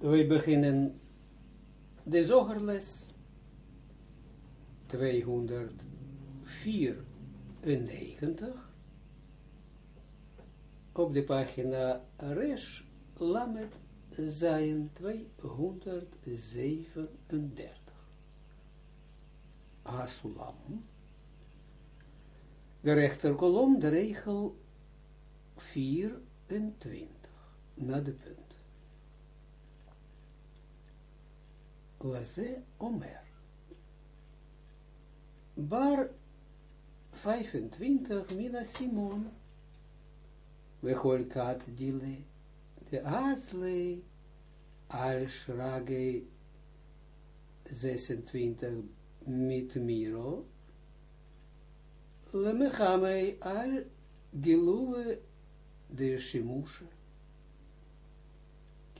we beginnen de zogerles 294 op de pagina Resh Lamet zijn 237. Asulam. De rechterkolom, de regel 24, na de punt. Laze Omer. Bar 25, Mina Simon. Kat dile. De Asle. Al Shrage 26 mit Miro. Lemechame al Giluwe de Shimusha.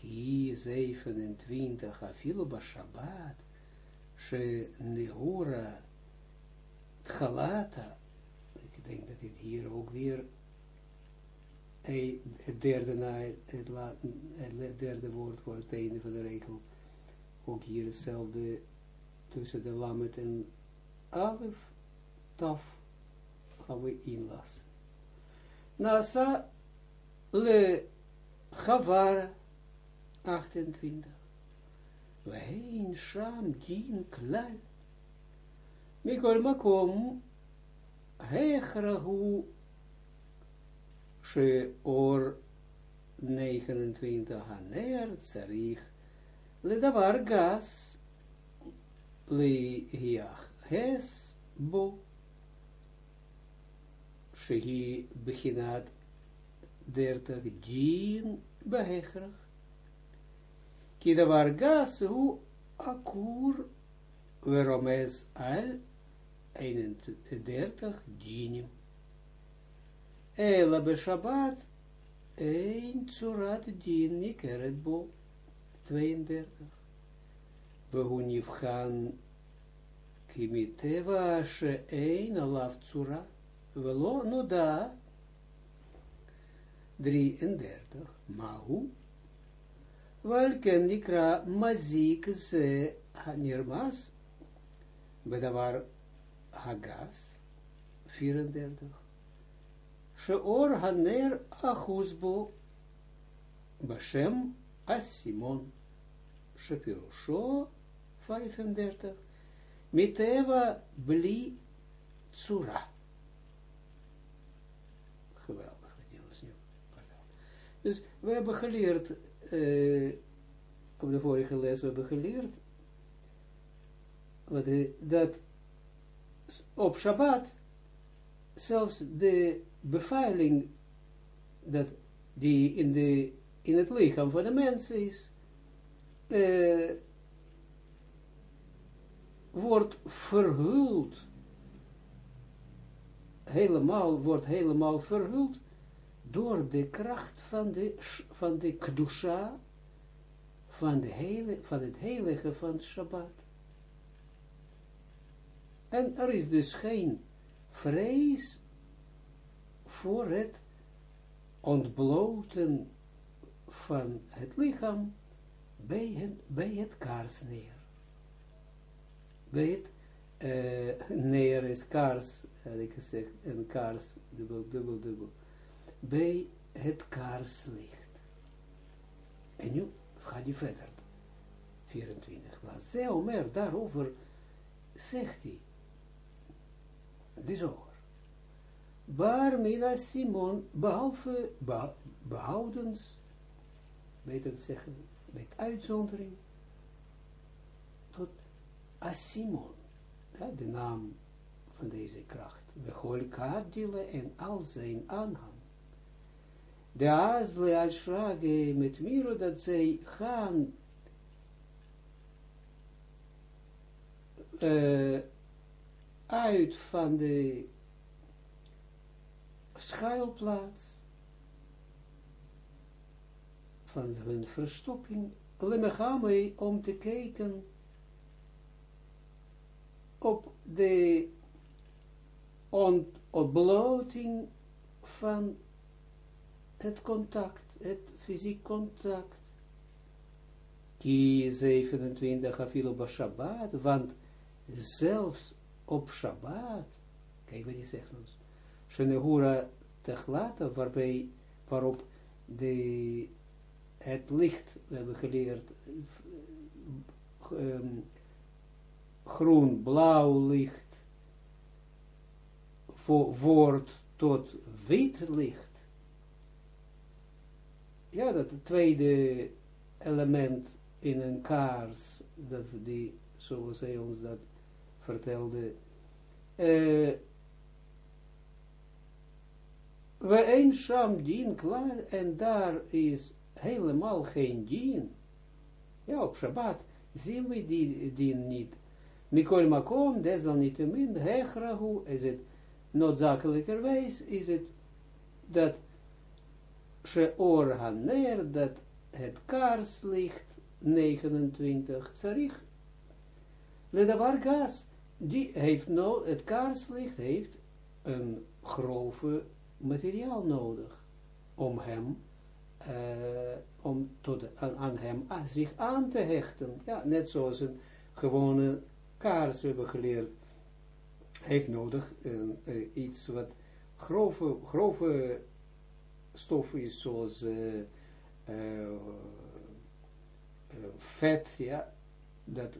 Ki 27 afilo Shabbat. She Nehura Tchalata. Ik denk dat dit hier ook weer het derde, na het, derde woord voor het einde van de regel. Ook hier hetzelfde tussen de lamet en alef, taf, gaan we inlassen. Nasa le Chavara 28. Wein sham din klal. Mikol makom hechrahu sheor 29 haner tsarich ledavar gas li hiach hes bo shehi bechinat 30 din behechrach ki davar gas hu akur veromez al 31 dinim Ela be Shabbat, een tsurat din nikeret bo, 32. We hunifchan kimiteva she een tsura, velo no da, 33. Mahu, welken nikra mazik ze nirmas, bedavar hagas, 34. Sheor haner achuzbo Bashem Asimon Shapirusho 35 Miteva Bli Tsura Geweldig Dus we hebben geleerd uh, op de vorige les we hebben geleerd dat op Shabbat zelfs de bevuiling dat die in, de, in het lichaam van de mens is, uh, wordt verhuld, helemaal, wordt helemaal verhuld door de kracht van de, van de kdusha, van, de hele, van het heilige van Shabbat. En er is dus geen vrees voor het ontbloten van het lichaam bij het, bij het kaarsneer. Bij het uh, neer is kaars, had ik gezegd, een kaars, dubbel, dubbel, dubbel. Bij het kaarslicht. En nu gaat hij verder. 24. Laat Omer daarover zegt hij. Die zo. Bar Mila Simon, behalve behoudens, beter zeggen, met uitzondering, tot Asimon, ja, de naam van deze kracht, we en al zijn aanhang. De Azle al met Miro, dat zij gaan uh, uit van de schuilplaats van hun verstopping, lemechamei om te kijken op de ontbloting van het contact, het fysiek contact, Ki 27 afilo ba Shabbat, want zelfs op Shabbat, kijk wat hij zegt ons, Shenehura techlata, waarbij, waarop de, het licht, we hebben geleerd, um, groen, blauw licht, voor, tot wit licht. Ja, dat tweede element in een kaars, dat die, zoals hij ons dat vertelde, uh, we een sham dien klaar, en daar is helemaal geen dien. Ja, op Shabbat zien we die dien niet. Mikol makom, desalniettemin, hechrahu, is het noodzakelijkerwijs, is het dat sheor haner, dat het kaarslicht 29 tsarich, ledavar gas, die heeft no, het kaarslicht heeft een grove materiaal nodig om hem, uh, om aan, hem zich aan te hechten. Ja, net zoals een gewone kaars, we hebben geleerd, heeft nodig uh, iets wat grove, grove stof is, zoals vet, ja, dat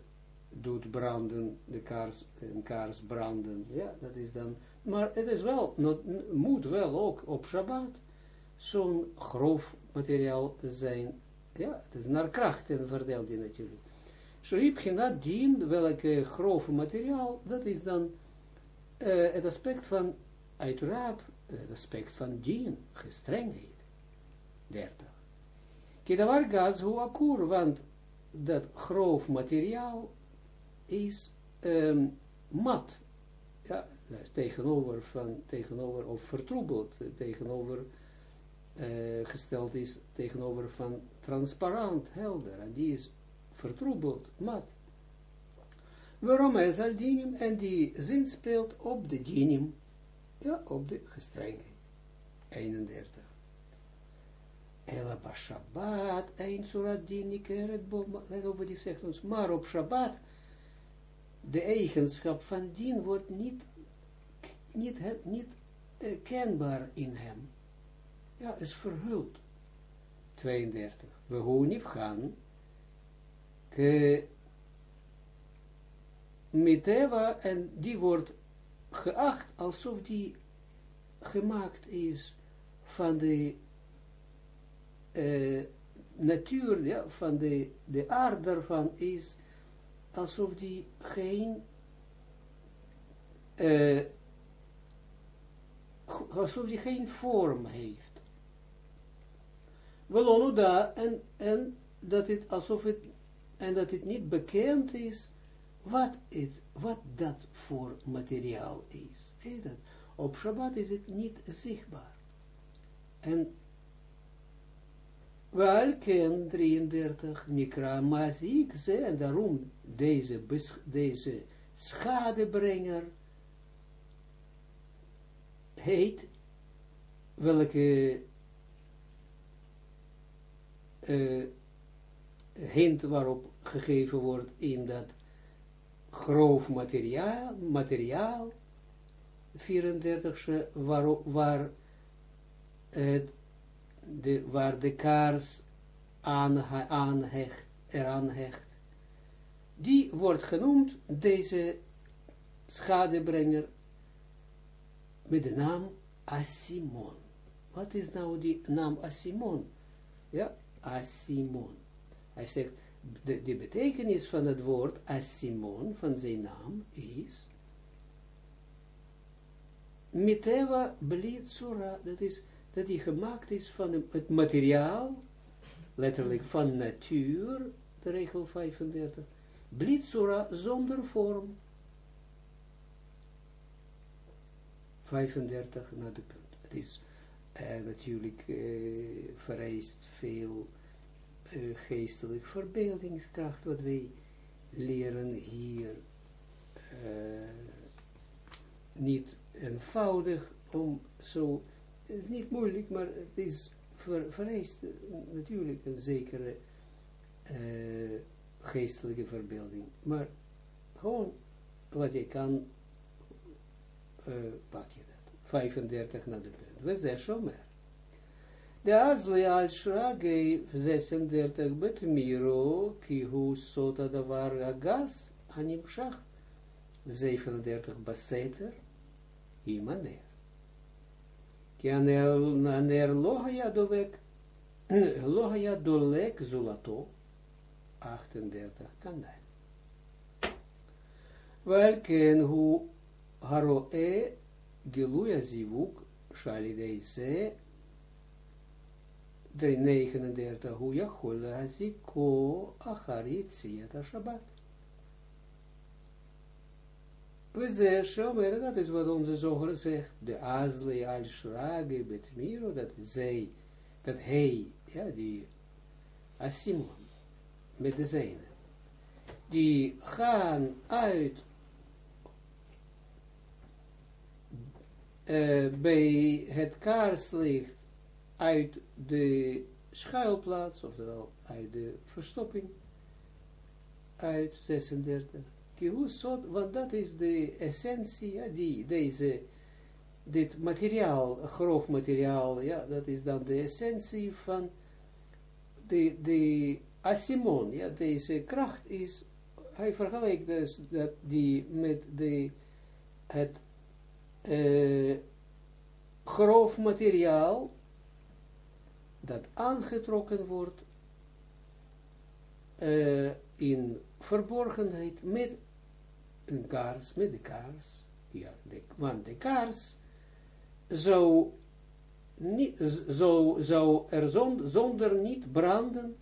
doet branden, de kaars, een kaars branden, ja, dat is dan, maar het is wel, not, moet wel ook op Shabbat zo'n grof materiaal zijn, ja, het is naar krachten verdeeld die natuurlijk. Sharib genat dien, welke grove materiaal, dat is dan uh, het aspect van, uiteraard, het aspect van dien, gestrengheid, 30. Kidavar gas hoe akur, want dat grof materiaal is um, mat, ja, tegenover van, tegenover, of vertroebeld, tegenover, uh, gesteld is tegenover van transparant, helder, en die is vertroebeld, mat. Waarom is al dinim, en die zin speelt op de dinim, ja, op de gestrenge, 31. Ela ba Shabbat, een surat din bo, let op wat zegt ons, maar op Shabbat, de eigenschap van dien wordt niet, niet, niet uh, kenbaar in hem. Ja, is verhuld. 32. We hoonif gaan, ke miteva, en die wordt geacht alsof die gemaakt is van de uh, natuur, van de, de aard ervan is, alsof die geen, uh, alsof die geen vorm heeft. Wel en, en dat het, alsof het, en dat het niet bekend is, wat, het, wat dat voor materiaal is. Op Shabbat is het niet zichtbaar. En wel ken 33 Nikra Mazik ze, en daarom deze, deze schadebrenger heet, welke uh, hint waarop gegeven wordt in dat grof materiaal, materiaal 34e, waar, waar de, waar de kaars aan, aanhecht, eraan hecht, die wordt genoemd, deze schadebrenger, met de naam Asimon. Wat is nou die naam Asimon? Ja, Asimon. Hij zegt, de, betekenis van het woord Asimon, van zijn naam, is Miteva Blitsura, dat is dat die gemaakt is van het materiaal, letterlijk van natuur, de regel 35, blitsura zonder vorm. 35 naar de punt. Het is uh, natuurlijk uh, vereist veel uh, geestelijk verbeeldingskracht wat wij leren hier. niet eenvoudig om zo het is niet moeilijk, maar het is ver, vereist natuurlijk een zekere geestelijke verbeelding, maar gewoon wat je kan, pak je dat, 35 naar de punt. We zeggen shomer. De azli al shrage 36 bet miro, ki hu sota davar agas, animshach, 37 baseter, imaner. Ki aner lohaya dovek, lohaya dolek zulato, 38 kanai. Welken hu haroe geluya zivuk shalidei ze 39 hu yachol haziko acharit siyat Shabbat. We zeggen, dat is wat onze zoger zegt, de azle al shrage bet miro, dat zij, dat hij, ja, die Asimon, met de zijne, die gaan uit uh, bij het kaarslicht uit de schuilplaats, oftewel uit de verstopping, uit 36. Kihusot, want dat is de essentie, die, deze, dit materiaal, grof materiaal, ja, dat is dan de essentie van de, de asimon, ja, deze kracht is, hij vergelijkt dus dat die met de, het uh, grof materiaal dat aangetrokken wordt uh, in verborgenheid met een kaars, met de kaars, ja, de, want de kaars zou, niet, zou, zou er zonder, niet branden,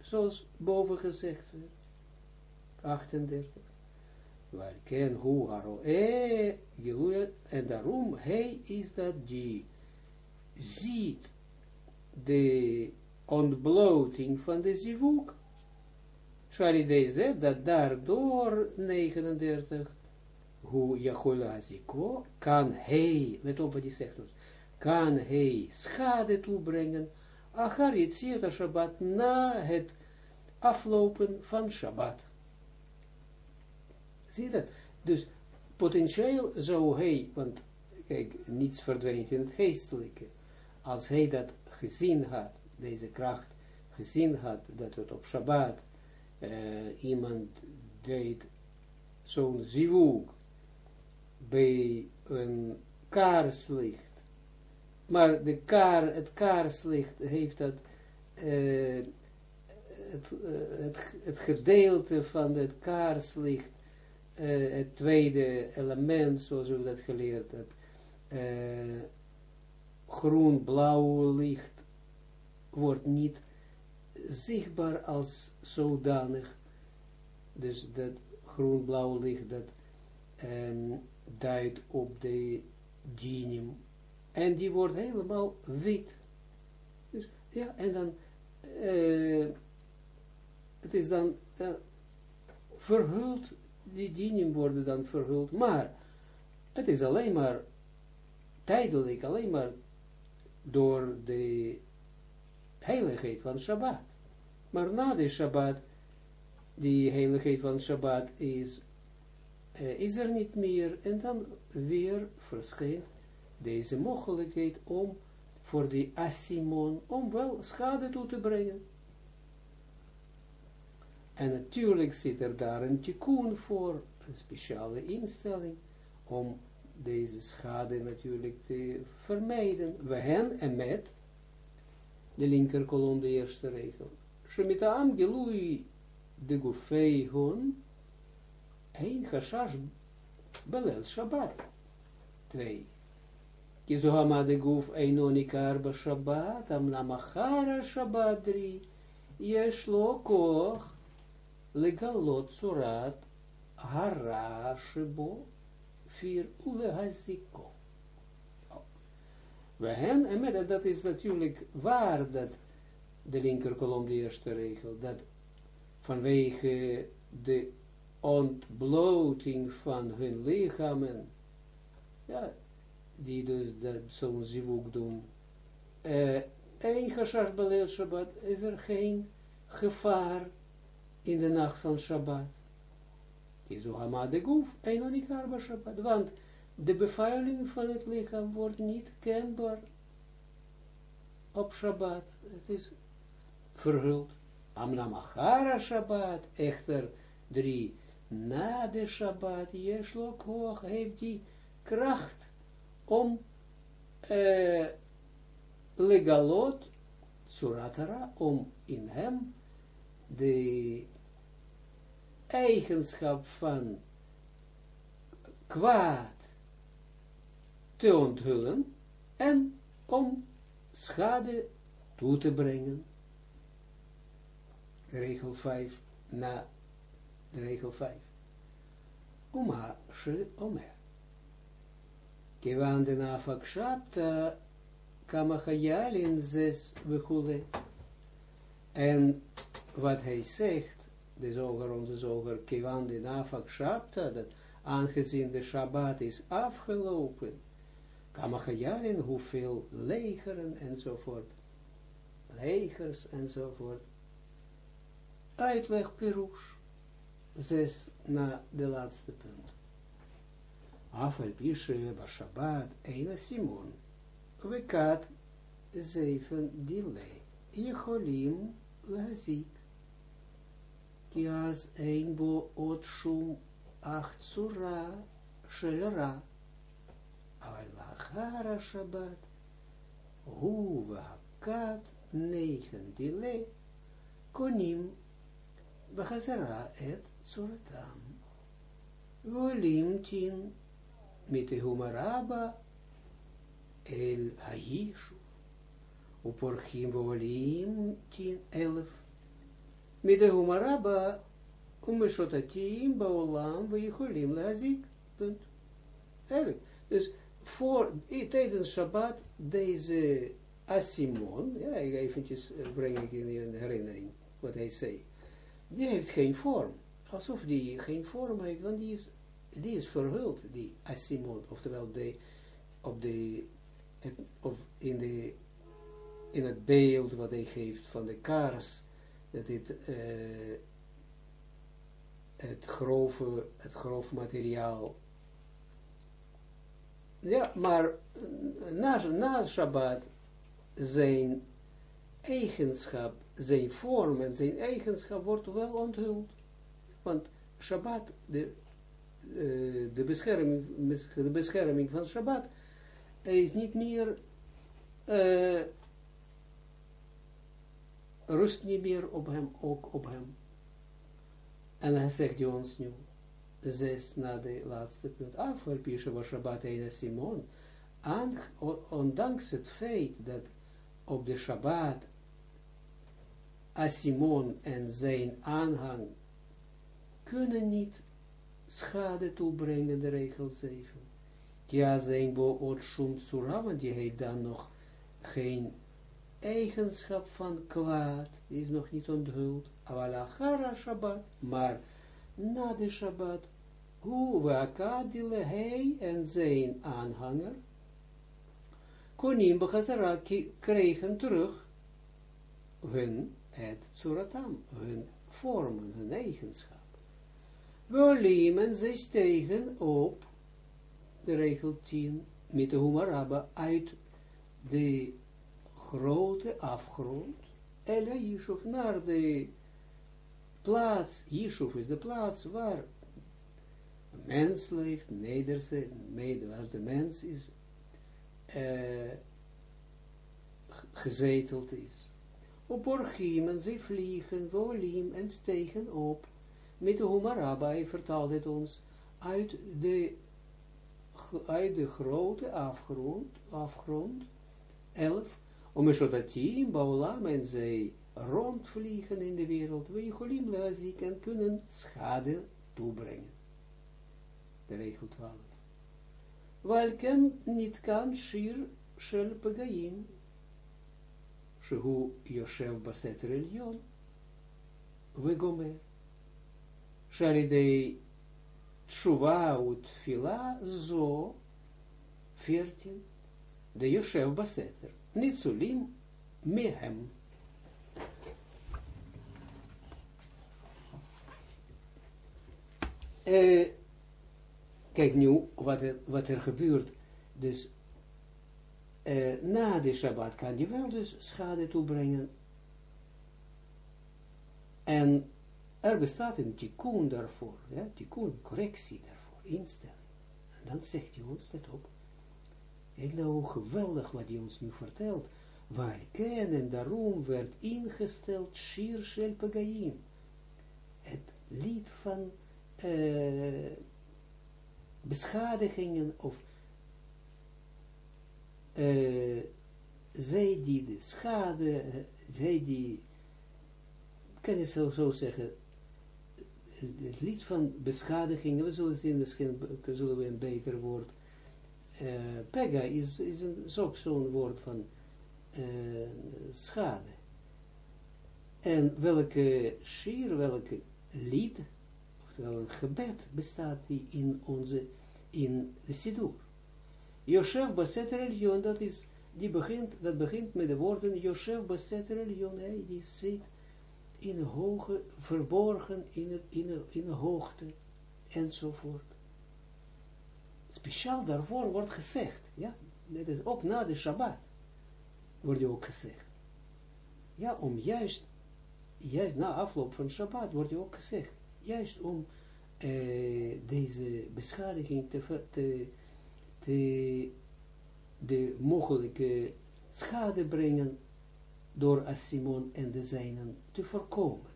zoals boven gezegd werd. 38. Waar ken hoe haro e en daarom hij is dat die ziet de ontbloting van de zivuk, Shalideze, dat daardoor 39, hoe Jachola Ziko, kan hij, let op wat hij zegt ons, kan hij schade toebrengen, achar Yitzir Shabbat, na het aflopen van Shabbat. Zie dat? Dus potentieel zou hij, want kijk, niets verdwijnt in het geestelijke, als hij dat gezien had, deze kracht gezien had, dat het op Shabbat uh, iemand deed zo'n zivug bij een kaarslicht, maar de kaar, het kaarslicht heeft dat uh, het, uh, het, het, gedeelte van het kaarslicht, het tweede element, zoals we dat geleerd hebben, groen-blauw licht wordt niet zichtbaar als zodanig. Dus dat groen-blauw licht dat um, duidt op de genium. En die wordt helemaal wit. Dus ja, en dan uh, het is dan uh, verhuld, die genium worden dan verhuld, maar het is alleen maar tijdelijk, alleen maar door de heiligheid van Shabbat. Maar na de Shabbat, die heiligheid van Shabbat is, uh, is er niet meer, en dan weer verschijnt deze mogelijkheid om voor die asimon, om wel schade toe te brengen. En natuurlijk zit er daar een tikkun voor, een speciale instelling, om deze schade natuurlijk te vermijden. We hen en met de linker kolom, de eerste regel. Shemitaam gelui de gufei hon, een chashash belel Shabbat. Twee. Kizohama de guf einonikar ba Shabbat, amnam achara Shabbat drie, yesh lo koch legalot surat shebo, vier. We hen, en dat is natuurlijk waar dat de linkerkolom de eerste regel, dat vanwege de ontbloting van hun lichamen, ja, die dus dat zo'n zivuk doen, uh, chashash beleel Shabbat, is er geen gevaar in de nacht van Shabbat. Die zo hama de goef, en nog niet harba Shabbat, want de bevuiling van het lichaam wordt niet kenbaar op Shabbat. Het is verhuld. Amnamachara Shabbat, echter drie, na de Shabbat, hoog, heeft die kracht om uh, legalot, suratara, om in hem de eigenschap van kwaad te onthullen en om schade toe te brengen. Regel 5 na de regel 5. Uma she omer. Kiwan de nafak shapta kama chayalin zes vechule. En wat hij zegt, de zoger, onze zoger, kiwan de nafak shapta, dat aangezien de Shabbat is afgelopen, Kamachajaren, hoeveel legeren enzovoort, legers enzovoort. Uitleg Perush, zes na de laatste punt. Afel Bashabat, Eina Simon, Wekat, zeven delay, Jecholim, Lazik, Kiaz Einbo, Otshum, Acht Sura, Shelra, Alachara Shabbat, Huwa Kat dile, Konim, Bachazara et Suratam, Volim tin, Mitehumaraba, El Haishu, Uporchim Volim tin, Elf, Mitehumaraba, Umeshotatim, Baolam, Vichulim, Lazik, punt. Eigenlijk, dus voor, tijdens Shabbat, deze Asimon, ja, eventjes breng ik in herinnering wat hij zei, die heeft geen vorm, alsof die geen vorm heeft, want die is, die is verhuld, die Asimon, oftewel de, op de, of in de, in het beeld wat hij geeft van de kaars, dat dit, uh, het grove, het grove materiaal ja, maar na, na Shabbat zijn eigenschap, zijn vorm en zijn eigenschap wordt wel onthuld. Want Shabbat, de, uh, de, bescherming, de bescherming van Shabbat, is niet meer, rust niet meer op hem, ook op hem. En hij zegt ons nu, zes na de laatste punt. Afval Pisha was Shabbat Eina Simon. Ondanks het feit dat op de Shabbat Asimon en zijn aanhang kunnen niet schade toebrengen, de regel 7. Ja, zijn bo ot shum tsura, want die heeft dan nog geen eigenschap van kwaad, is nog niet onthuld. Avalachara Shabbat, maar na de Shabbat hoe wakadile hij en zijn aanhanger, konim bechazara kregen terug hun het tsuratam, hun vormen, hun eigenschap. Wolim zij stegen op, de regel 10, met de humaraba uit de grote afgrond, Ela Yishuv, naar de plaats, Yishuv is de plaats waar mens leeft, nederse, neder, waar de mens is uh, gezeteld is. Op orchiemen, ze vliegen, volim en stegen op. Met de Humarabai vertaalt het ons uit de, uit de grote afgrond, afgrond 11, om een baolam en zij rondvliegen in de wereld, we jecholim leazik en kunnen schade toebrengen. De regel 12. Welkem niet kan shir shel pegaim, shehu yoshev baset religion, we gome, sharidei tshuva ut fila zo, 14, de yoshev baseter, Nitsulim Mehem. hem eh, kijk nu wat er, wat er gebeurt. Dus eh, na de Shabbat kan je wel dus schade toebrengen. En er bestaat een tikkun daarvoor. Ja? Tikkun, correctie daarvoor, instelling. En dan zegt hij ons dat ook. Kijk nou geweldig wat hij ons nu vertelt. Waar en daarom werd ingesteld Shir Shel. Het lied van uh, beschadigingen of uh, zij die de schade, zij die, kan je zo, zo zeggen, het lied van beschadigingen, we zullen zien, misschien zullen we een beter woord, uh, pega is, is, een, ook zo'n woord van uh, schade. En welke shir, welke lied, oftewel een gebed, bestaat die in onze, in de Sidur. Yosef Baseter Elion, dat is, die begint, dat begint met de woorden Yosef Baseter Elion, hij die zit in hoge, verborgen in, het, in, in hoogte, enzovoort. Speciaal daarvoor wordt gezegd, ja, dat is ook na de Shabbat, wordt ook gezegd. Ja, om juist, juist na afloop van Shabbat wordt ook gezegd, juist om uh, deze beschadiging te, te de, mogelijke schade brengen door Simon en de zijnen te voorkomen.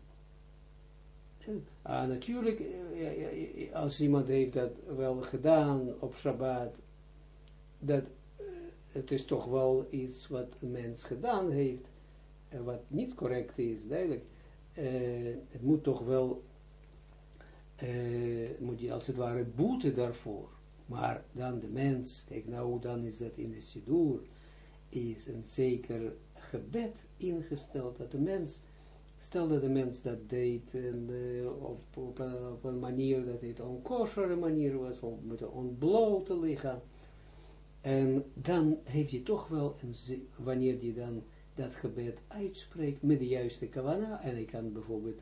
Ah, natuurlijk, eh, als iemand heeft dat wel gedaan op Shabbat, dat uh, het is toch wel iets wat een mens gedaan heeft, en wat niet correct is, duidelijk. Uh, het moet toch wel, moet je als het ware boeten daarvoor. Maar dan de mens, kijk nou, dan is dat in de Sidur, is een zeker gebed ingesteld, dat de mens, stel dat de mens dat deed en, uh, op, op, op, een manier dat het een kosher manier was, of met een ontblote lichaam, en dan heeft je toch wel, een, wanneer je dan dat gebed uitspreekt, met de juiste kavana, en ik kan bijvoorbeeld,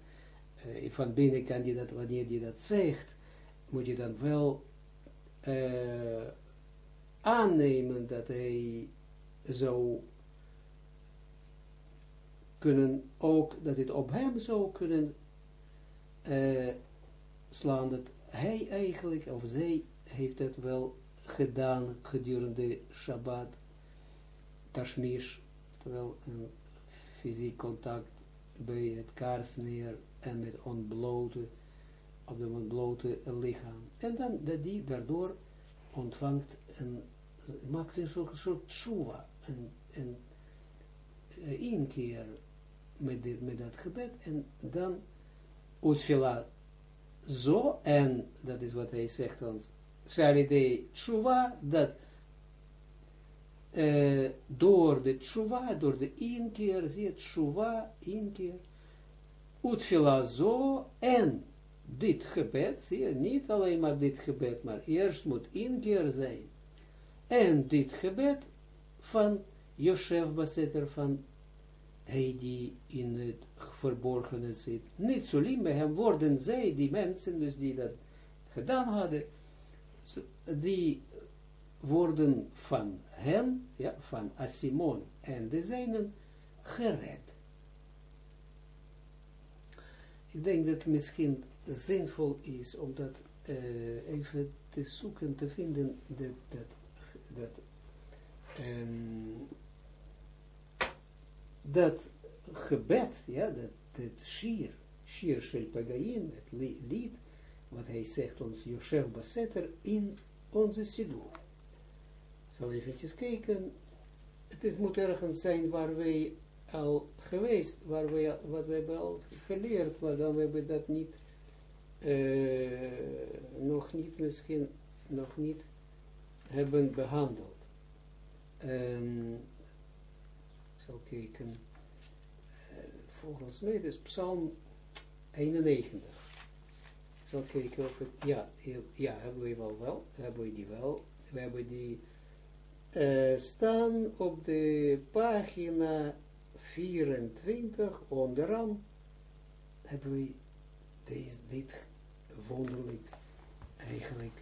uh, van binnen kan je dat, wanneer je dat zegt, moet je dan wel aannemen dat hij zou kunnen ook, dat het op hem zou kunnen uh, slaan, dat hij eigenlijk, of zij, heeft het wel gedaan gedurende Shabbat, Tashmish, terwijl een fysiek contact bij het kaarsneer en met ontblote op de ontblote lichaam. En dan dat die daardoor ontvangt en maakt een soort, soort tshuva, een, een, een inkeer met, dit, met dat gebed en dan utfila zo en dat is wat hij zegt ons Shalidei tshuva dat uh, door de tshuva, door de inkeer, zie je tshuva, inkeer, utfila zo en dit gebed, zie je, niet alleen maar dit gebed, maar eerst moet inkeer zijn. En dit gebed van Josef Baseter, van hij die in het verborgene zit. Niet zo bij hem worden zij, die mensen, dus die dat gedaan hadden, die worden van hen, ja, van Asimon en de zijnen, gered. Ik denk dat misschien zinvol is om dat uh, even te zoeken, te vinden, dat, dat, um, dat gebed, ja, dat, dat shir, shir shel het lied, wat hij zegt ons, Yosef Baseter, in onze sidur. Ik zal even kijken, het is, moet ergens zijn waar wij al geweest, waar we, wat we hebben al geleerd, maar dan we dat niet uh, nog niet misschien, nog niet hebben behandeld. Um, zal kijken, uh, volgens mij is Psalm 91. Ik zal kijken of ja, ja, hebben we wel wel, hebben we die wel, we hebben die uh, staan op de pagina 24 onderaan hebben we deze, dit wonderlijk eigenlijk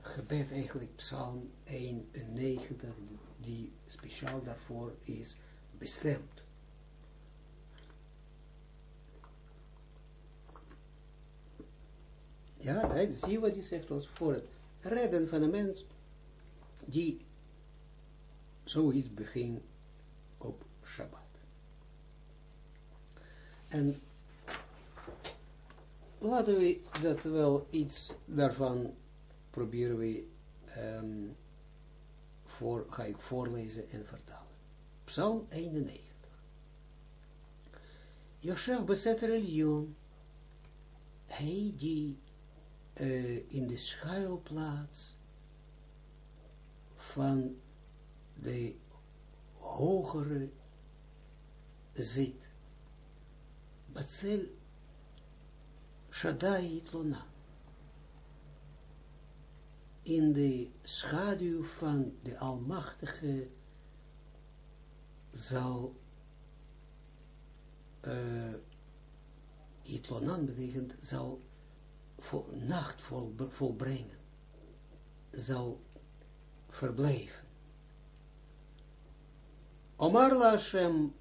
gebed, eigenlijk psalm 91, die speciaal daarvoor is bestemd. Ja, zie je wat hij zegt ons voor het redden van een mens die zoiets begint op Shabbat. En laten we dat wel iets daarvan proberen we um, voor, ga ik voorlezen en vertalen. Psalm 91. Yosef Beseter Elion, hij die in de schuilplaats van de hogere zit. Batzel Shaddai Itlona. In de schaduw van de Almachtige zal uh, Itlonan betekent zal voor, nacht vol, volbrengen, zal verblijven. Omar la Hashem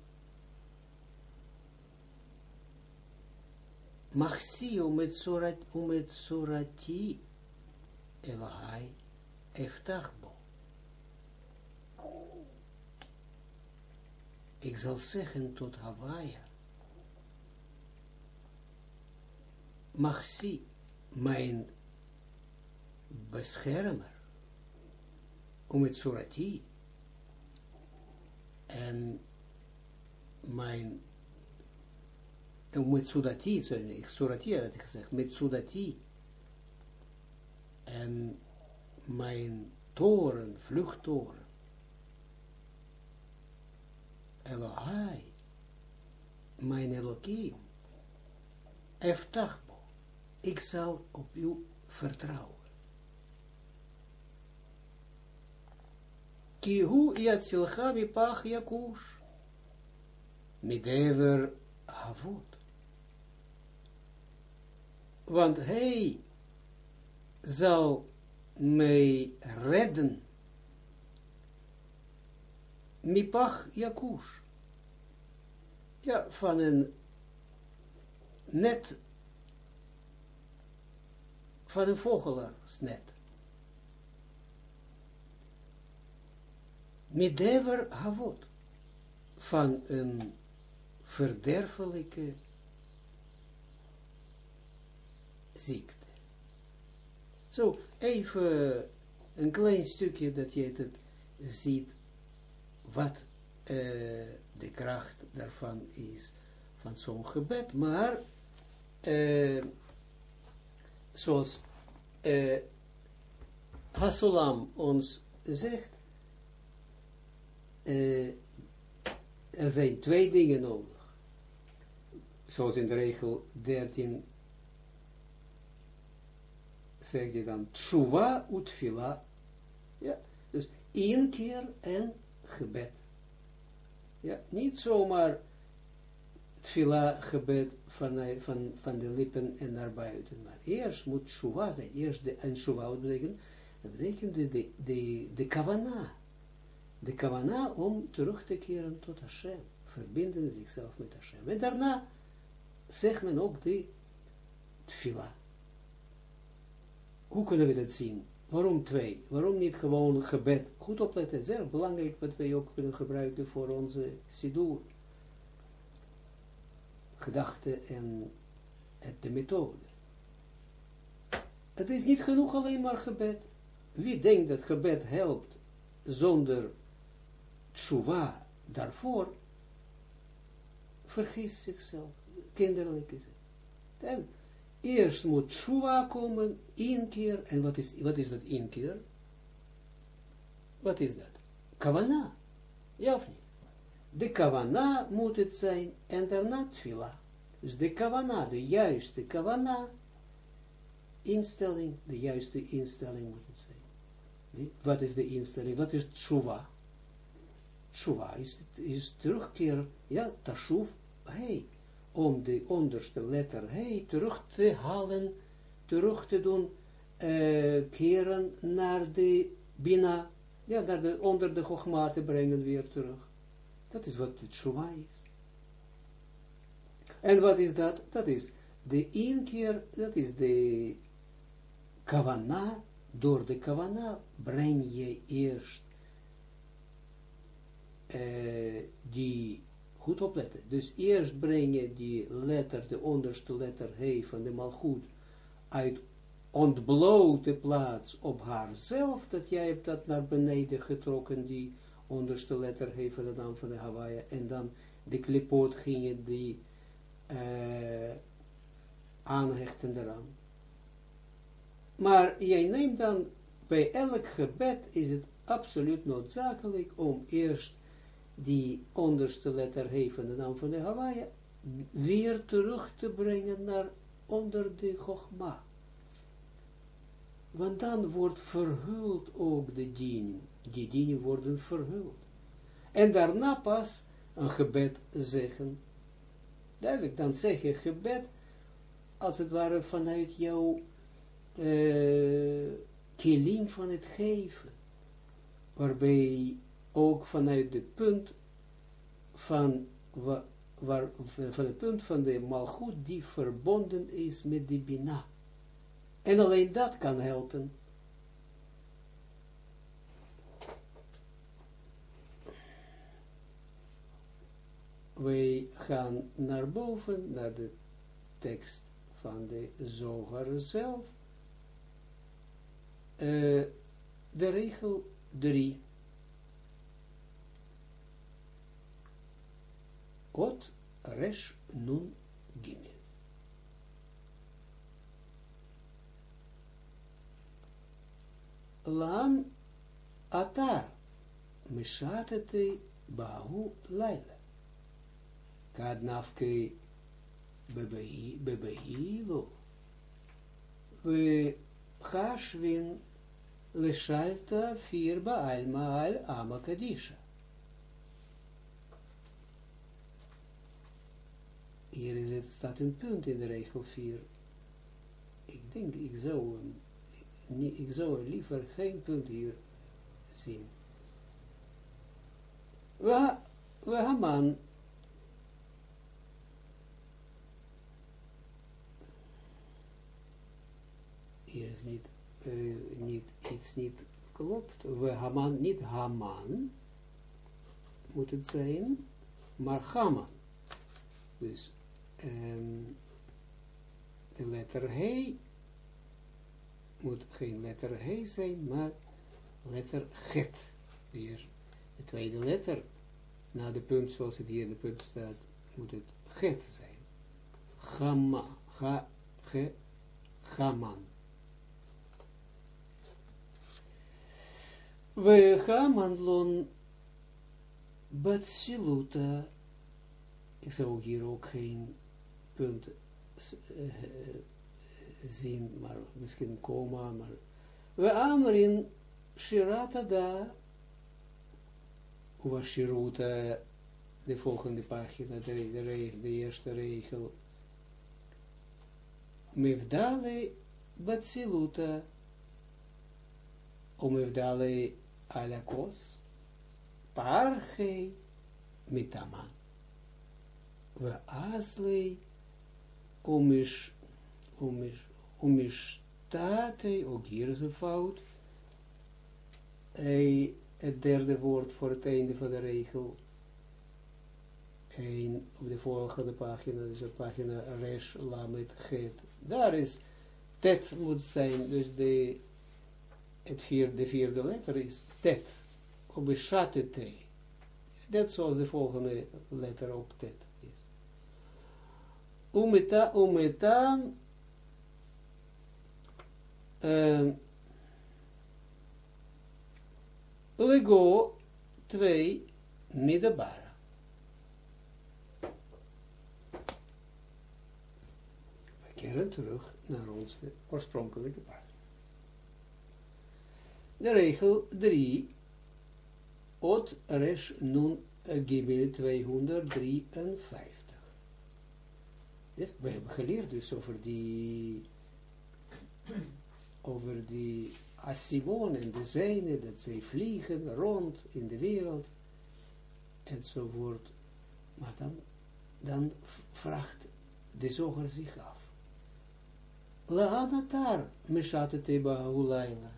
Machsi umet surati Elohai eftach bo. Ik zal zeggen tot Hawaii. Machsi, mijn beschermer, om het surati, en mijn met Sudati, sorry, Surati had ik gezegd, met Sudati, en mijn toren, vluchttoren, Elohai, mijn Elohim, Eftachbo, ik zal op u vertrouwen. Ki hu yatzilcha pach yakush, midever havut. Want hij zal mij redden. Mipach yakush. Ja, van een net, van een vogelaarsnet. Midever havot. Van een verderfelijke ziekte. Zo, even een klein stukje dat je het ziet, wat uh, de kracht daarvan is, van zo'n gebed, maar uh, zoals uh, ons zegt, er zijn twee dingen nodig. Zoals in de regel 13 zeg je dan tshuva utfila. Ja, dus keer en gebed. Ja, niet zomaar tfila gebed van, van, van de lippen en naar buiten. Maar eerst moet tshuva zijn. Eerst de, en tshuva betekent, dat betekent de, de, de, de kavana. De kavana om terug te keren tot Hashem. Verbinden zichzelf met Hashem. En daarna zegt men ook de tfila. Hoe kunnen we dat zien? Waarom twee? Waarom niet gewoon gebed? Goed opletten, zeer belangrijk wat wij ook kunnen gebruiken voor onze sidur. Gedachten en de methode. Het is niet genoeg alleen maar gebed. Wie denkt dat gebed helpt zonder tshuva daarvoor, vergist zichzelf. Kinderlijk is het. Eerst moet Shua komen, keer. En wat is, wat is dat keer? Wat is dat? Kavana. Ja of niet? De kavana moet het zijn en daarna tfila. Dus de kavana, de juiste kavana, instelling, de juiste instelling moet het zijn. Wat is de instelling? Wat is tshuva? Tshuva is, is terugkeer, ja, tashuv, hey, om de onderste letter hey terug te halen, terug te doen, uh, keren naar de Bina, ja, naar de, onder de Chogma brengen weer terug. Dat is wat de Tshuva is. En wat is dat? Dat is de inkeer, dat is de kavana, door de kavana breng je eerst uh, die, goed opletten, dus eerst breng je die letter, de onderste letter He van de malgoed, uit ontblote plaats op haarzelf, dat jij hebt dat naar beneden getrokken, die onderste letter He van de naam van de Hawaii, en dan de klipot ging je die uh, aanhechten eraan. Maar jij neemt dan, bij elk gebed is het absoluut noodzakelijk om eerst die onderste letter He van de naam van de Hawaii weer terug te brengen naar onder de Chogma. Want dan wordt verhuld ook de dien. Die dienen worden verhuld. En daarna pas een gebed zeggen. Duidelijk, dan zeg je gebed, als het ware vanuit jouw uh, kilim van het geven. Waarbij ook vanuit de punt van, waar, van het punt van de malgoed die verbonden is met die bina. En alleen dat kan helpen. Wij gaan naar boven, naar de tekst van de zoger zelf. Uh, de regel 3. Ot resh nun gimel. Lam atar mishatete bahu laila. Kad nafke bebeilo. We hashvin leshalta firba alma al amakadisha. Hier is het, staat een punt in de regel 4. Ik denk, ik zou, ik zou liever geen punt hier zien. We, we Haman hier is niet, uh, niet iets niet klopt. We Haman, niet Haman moet het zijn, maar Haman. Dus um, de letter He moet geen letter He zijn, maar letter Het. Hier, de tweede letter, na de punt zoals het hier in de punt staat, moet het Het zijn. Gamma, ga, ge, gaman. We gaman lon batsiluta. Ik zou hier ook geen punt uh, zien, maar misschien koma, maar we amrin shirata da, was shiruta, de volgende pagina, de, de, regel, de eerste regel, mevdale batsiluta, o mevdale alakos, parche mitaman. We aslei umish umish tate, ook hier is een fout, Hij, het derde woord voor het einde van de regel, een op de volgende pagina, dus op pagina resh lamet get, daar is tet moet zijn, dus de, het vierde, de vierde letter is tet, op de net zoals de volgende letter op tet umeta, umetan, um, lego, twee, middenbare. We keren terug naar onze oorspronkelijke paard. De regel 3, ot resh nun gimel 253. We hebben geleerd dus over die over die en de zijne, dat zij vliegen rond in de wereld, enzovoort. Maar dan, dan vraagt de zoger zich af. Laanatar, meshatete ba'ulaila.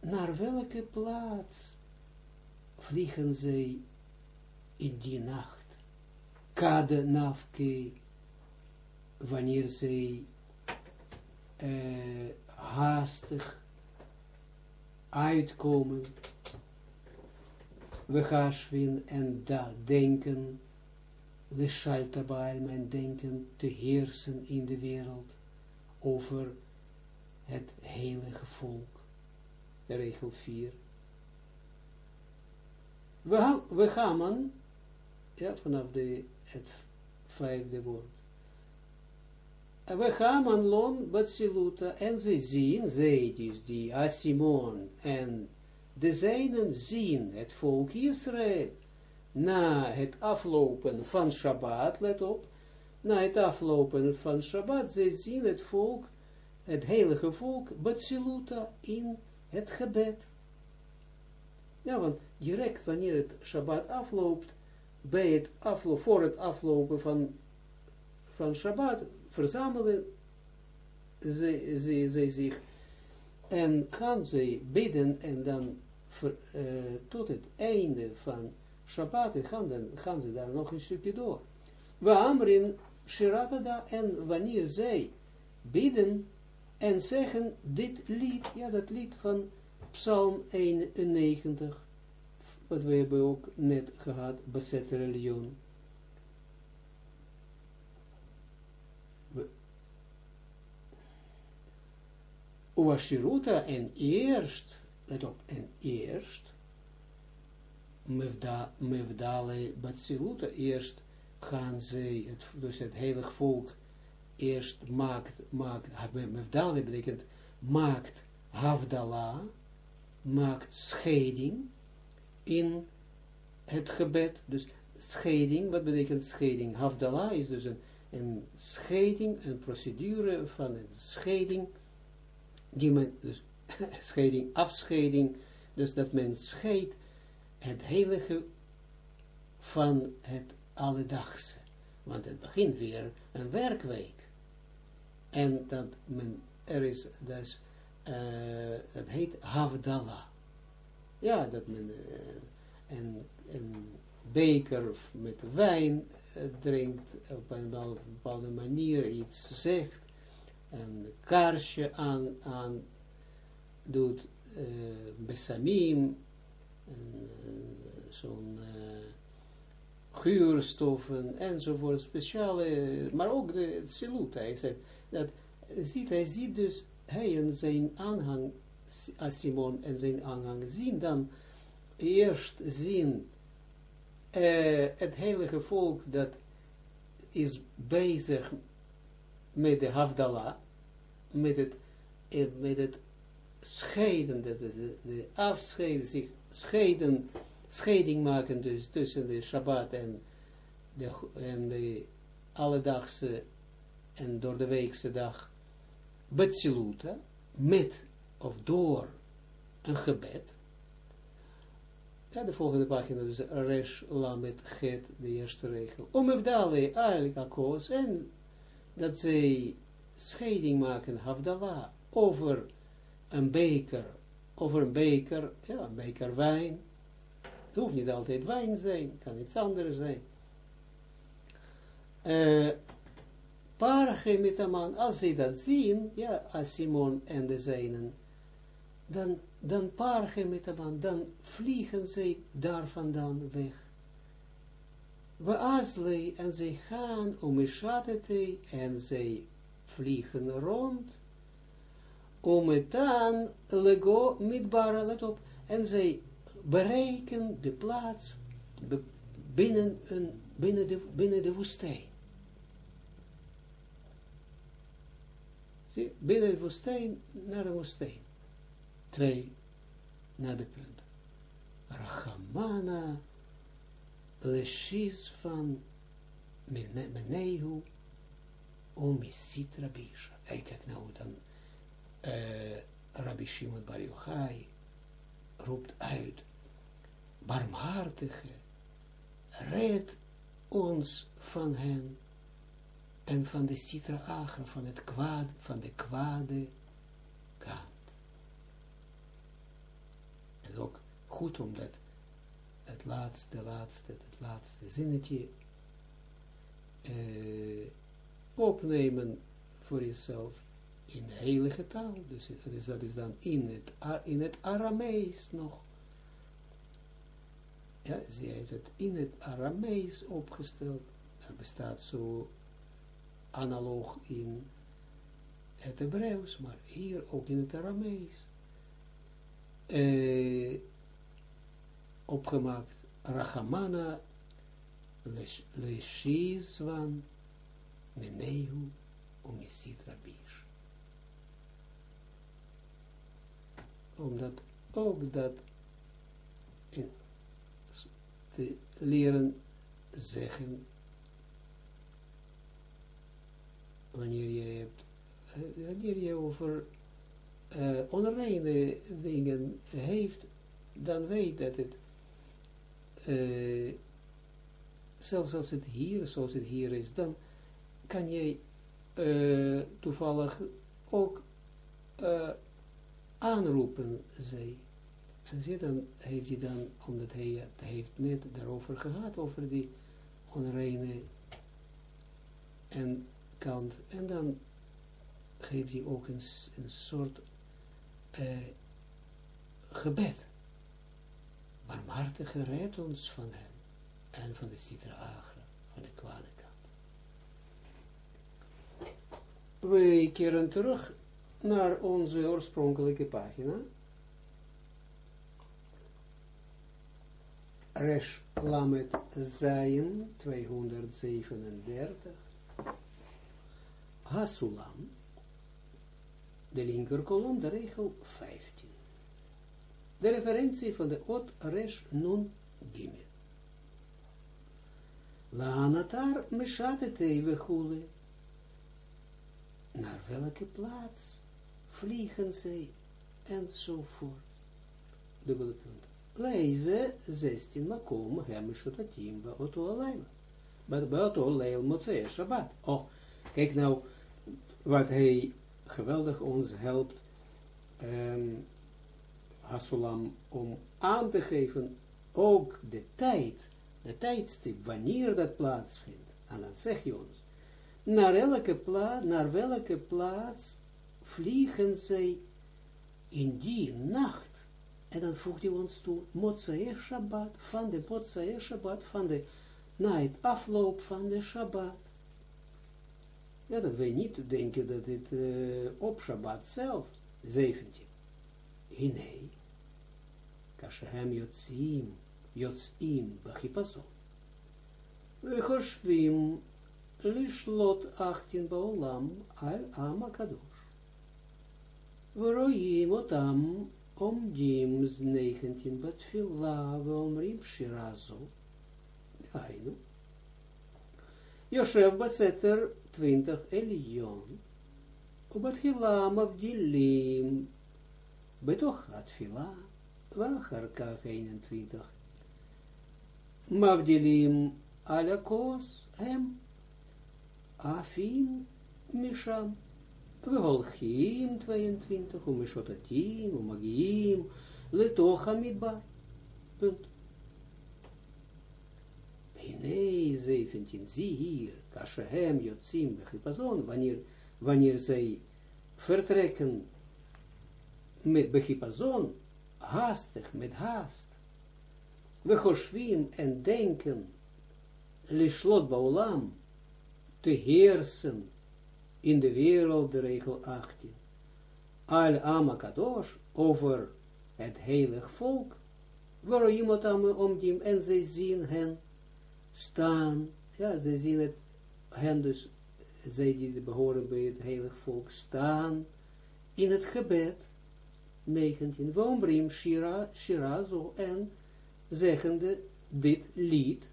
Naar welke plaats vliegen zij in die nacht? Kade nafke, wanneer zij uh, haastig uitkomen, we gaan en da denken, de schaltabaal mijn denken te heersen in de wereld over het heilige volk. Regel 4. We, we gaan, ja, vanaf de, het vijfde woord. We gaan aan lon batsiluta en ze zien, zij dus die Asimon en de zijnen zien het volk Israël na het aflopen van Shabbat, let op, na het aflopen van Shabbat, ze zien het volk, het heilige volk, batsiluta in het gebed. Ja, want direct wanneer het Shabbat afloopt, bij het afloop, voor het aflopen van, van Shabbat, verzamelen ze, ze, ze zich en gaan ze bidden en dan uh, tot het einde van Shabbat gaan, dan, gaan ze daar nog een stukje door. We amrin Shiratada en wanneer zij bidden en zeggen dit lied, ja dat lied van Psalm 91, wat we hebben ook net gehad, Beset Religion. Uashiruta en eerst, let op, en eerst, Mevdale Batsiluta, eerst gaan zij, het, dus het heilig volk, eerst maakt, maakt, Mevdale betekent, maakt Havdala, maakt scheiding in het gebed, dus scheiding, wat betekent scheiding? Havdala is dus een, een scheiding, een procedure van een scheiding, die men, dus scheiding, afscheiding, dus dat men scheidt het heilige van het alledaagse. Want het begint weer een werkweek. En dat men, er is dus, uh, het heet Havdallah. Ja, dat men uh, een, beker met wijn uh, drinkt, op een bepaalde manier iets zegt, een kaarsje aan, aan doet, uh, besamim, zo'n geurstoffen enzovoort, speciale, maar ook de silut, hij zegt, dat ziet, hij ziet dus, hij en zijn aanhang, Simon en zijn aanhang zien dan eerst zien uh, het heilige volk dat is bezig met de Havdalah, met het, eh, met het scheiden, de, de, zich scheiden, scheiding maken dus tussen de Shabbat en de, en de alledaagse en door de weekse dag Betsiluta, met of door een gebed. Ja, de volgende pagina, dus Resh Lamet Get, de eerste regel. Om Evdale eigenlijk akkoos en dat zij scheiding maken, Havdallah, over een beker, over een beker, ja, een beker wijn. Het hoeft niet altijd wijn zijn, het kan iets anders zijn. Uh, Parachemitaman, als ze dat zien, ja, als Simon en de zijnen, dan, dan parachemitaman, dan vliegen zij daar vandaan weg. We azle, en zij gaan om en zij vliegen rond, om het dan lego midbara, let op, en zij bereiken de plaats binnen, een, binnen, de, binnen de woestijn. Zie, binnen de woestijn naar de woestijn. Twee naar de punt. Rachamana leshis van Menehu om Sitra Bisha. Kijk nou dan, uh, Rabbi Shimon Bar Yochai roept uit, barmhartige, red ons van hen en van de Sitra Agra, van het kwaad, van de kwade kant. Ook goed om dat het laatste, laatste, het laatste zinnetje uh, opnemen voor jezelf in heilige taal. Dus, dus dat is dan in het, in het Aramees nog. Ja, ze heeft het in het Aramees opgesteld. Er bestaat zo analoog in het Hebreeuws, maar hier ook in het Aramees. Uh, opgemaakt, Rachamana Leshizwan Menehu Umisit Rabish. Omdat ook dat te leren zeggen wanneer je hebt wanneer je over uh, onreine dingen heeft, dan weet dat het uh, zelfs als het hier, zoals het hier is, dan kan jij uh, toevallig ook aanroepen, zij. En zie dan heeft hij dan, omdat hij het heeft net daarover gehad, over die onreine en kant, en dan geeft hij ook een, een soort uh, gebed. Barmhartige red ons van hen en van de Sitra Agra, van de kwade kant. We keren terug naar onze oorspronkelijke pagina. Resh Lamet Zayin 237 Hasulam de linkerkolom, de regel 15. De referentie van de Ot Resh Nun Gimel. Laanatar meshatete wechule. Naar welke plaats vliegen zij enzovoort. Dubbele punt. Leize 16 makom hem shotatim ba oto alayla. Ba oto leil motzee Shabbat. Oh, kijk nou wat hij geweldig ons helpt um, Hasulam om aan te geven ook de tijd de tijdstip, wanneer dat plaatsvindt. En dan zeg je ons, naar, elke pla naar welke plaats vliegen zij in die nacht. En dan voegt hij ons toe, Motzei Shabbat, van de Motzei Shabbat, van de, na het afloop van de Shabbat. Ja, dat wij niet denken dat het uh, op Shabbat zelf, 17. Hinei, kashem yotzim, יוצאים בחיפזון, וחושבים לשלוט אחתין בעולם על עם הקדוש. ורואים אותם עומדים זניחנטין בתפילה ואומרים שירה זו, דהיינו, יושב בסתר טווינטח עליון, ובתחילה מבדילים בתוך התפילה, ואחר כך 21 Mavdilim alakos hem afim misham. Veholchim 22, umishotatim, umagiim, letocha midbar. Punt. Hine 17, zie hier, kashehem yotzim bechipazon, wanneer, wanneer zij vertrekken met bechipazon, haastig, met haast, we en denken, lishlot baulam, te heersen in de wereld, de regel 18. Al amakadosh, over het heilig volk, waar iemand om die, en zij zien hen staan, ja, zij zien het, hen dus, zij die behoren bij het heilig volk, staan in het gebed, 19, Wombrim, Shira, Shira, en zeggende dit lied,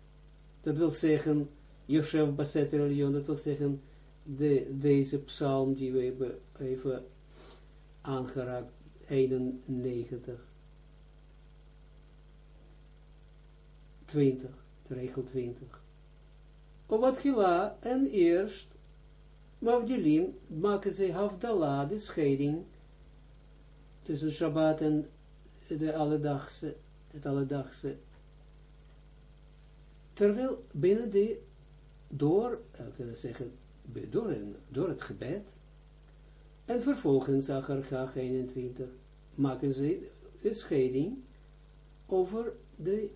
dat wil zeggen, Yosef Baset Religion, dat wil zeggen, de, deze psalm die we hebben even aangeraakt, 91, 20, regel 20. Op wat gila en eerst, Mavdilim, maken zij Havdala, de scheiding, tussen Shabbat en de alledaagse, het alledaagse, terwijl binnen de, door, ik wil zeggen, door, door het gebed, en vervolgens, Acharchach 21, maken ze de scheiding over de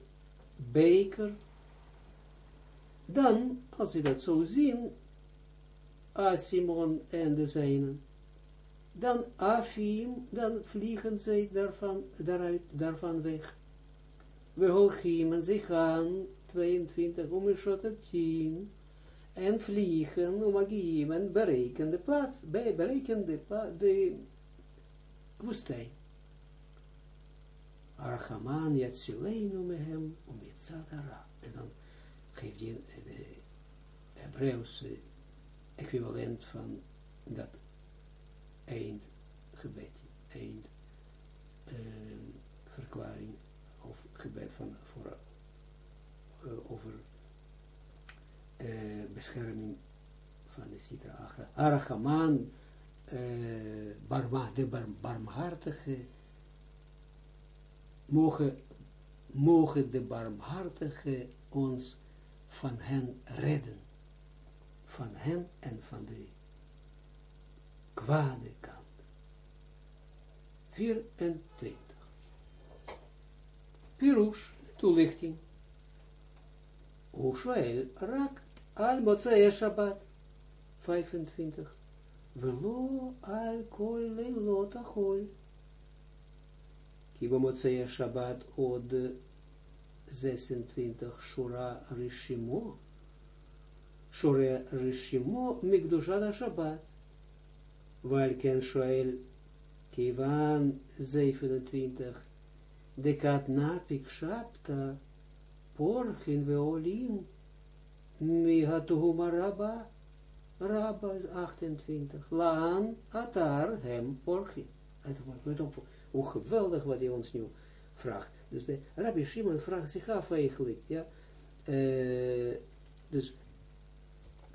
beker. Dan, als je dat zo zien, Asimon en de zijnen, dan Afim, dan vliegen zij daarvan, daaruit, daarvan weg. We holchim en ze gaan, 22, om een 10, en vliegen, om agiem, en bereiken de plaats, bereiken de, de woestijn. Archaman Yatzileinu mehem, om Yitzadara. En dan geeft hij de Hebreeuwse equivalent van dat eindgebed, eind uh, verklaring of gebed van voor, uh, over uh, bescherming van de Sitra Achra. Arachaman, barma, de bar, barmhartige, mogen, mogen de barmhartige ons van hen redden. Van hen en van de kwade kant. 24. Pirush, toelichting. Ushael rak al motzei Shabbat. 25. Velo al kol leilot achol. Motzei Shabbat od 26. Shura Rishimo. Shura Rishimo mikdushat Shabbat. Walken Shoel Kivan 27, de kat napik shapta, porchin veolim, mi hatuhuma rabba, rabba is 28, laan atar hem porchin. Hoe geweldig wat hij ons nu vraagt. Dus de Rabbi Shimon vraagt zich af eigenlijk, ja. Uh, dus,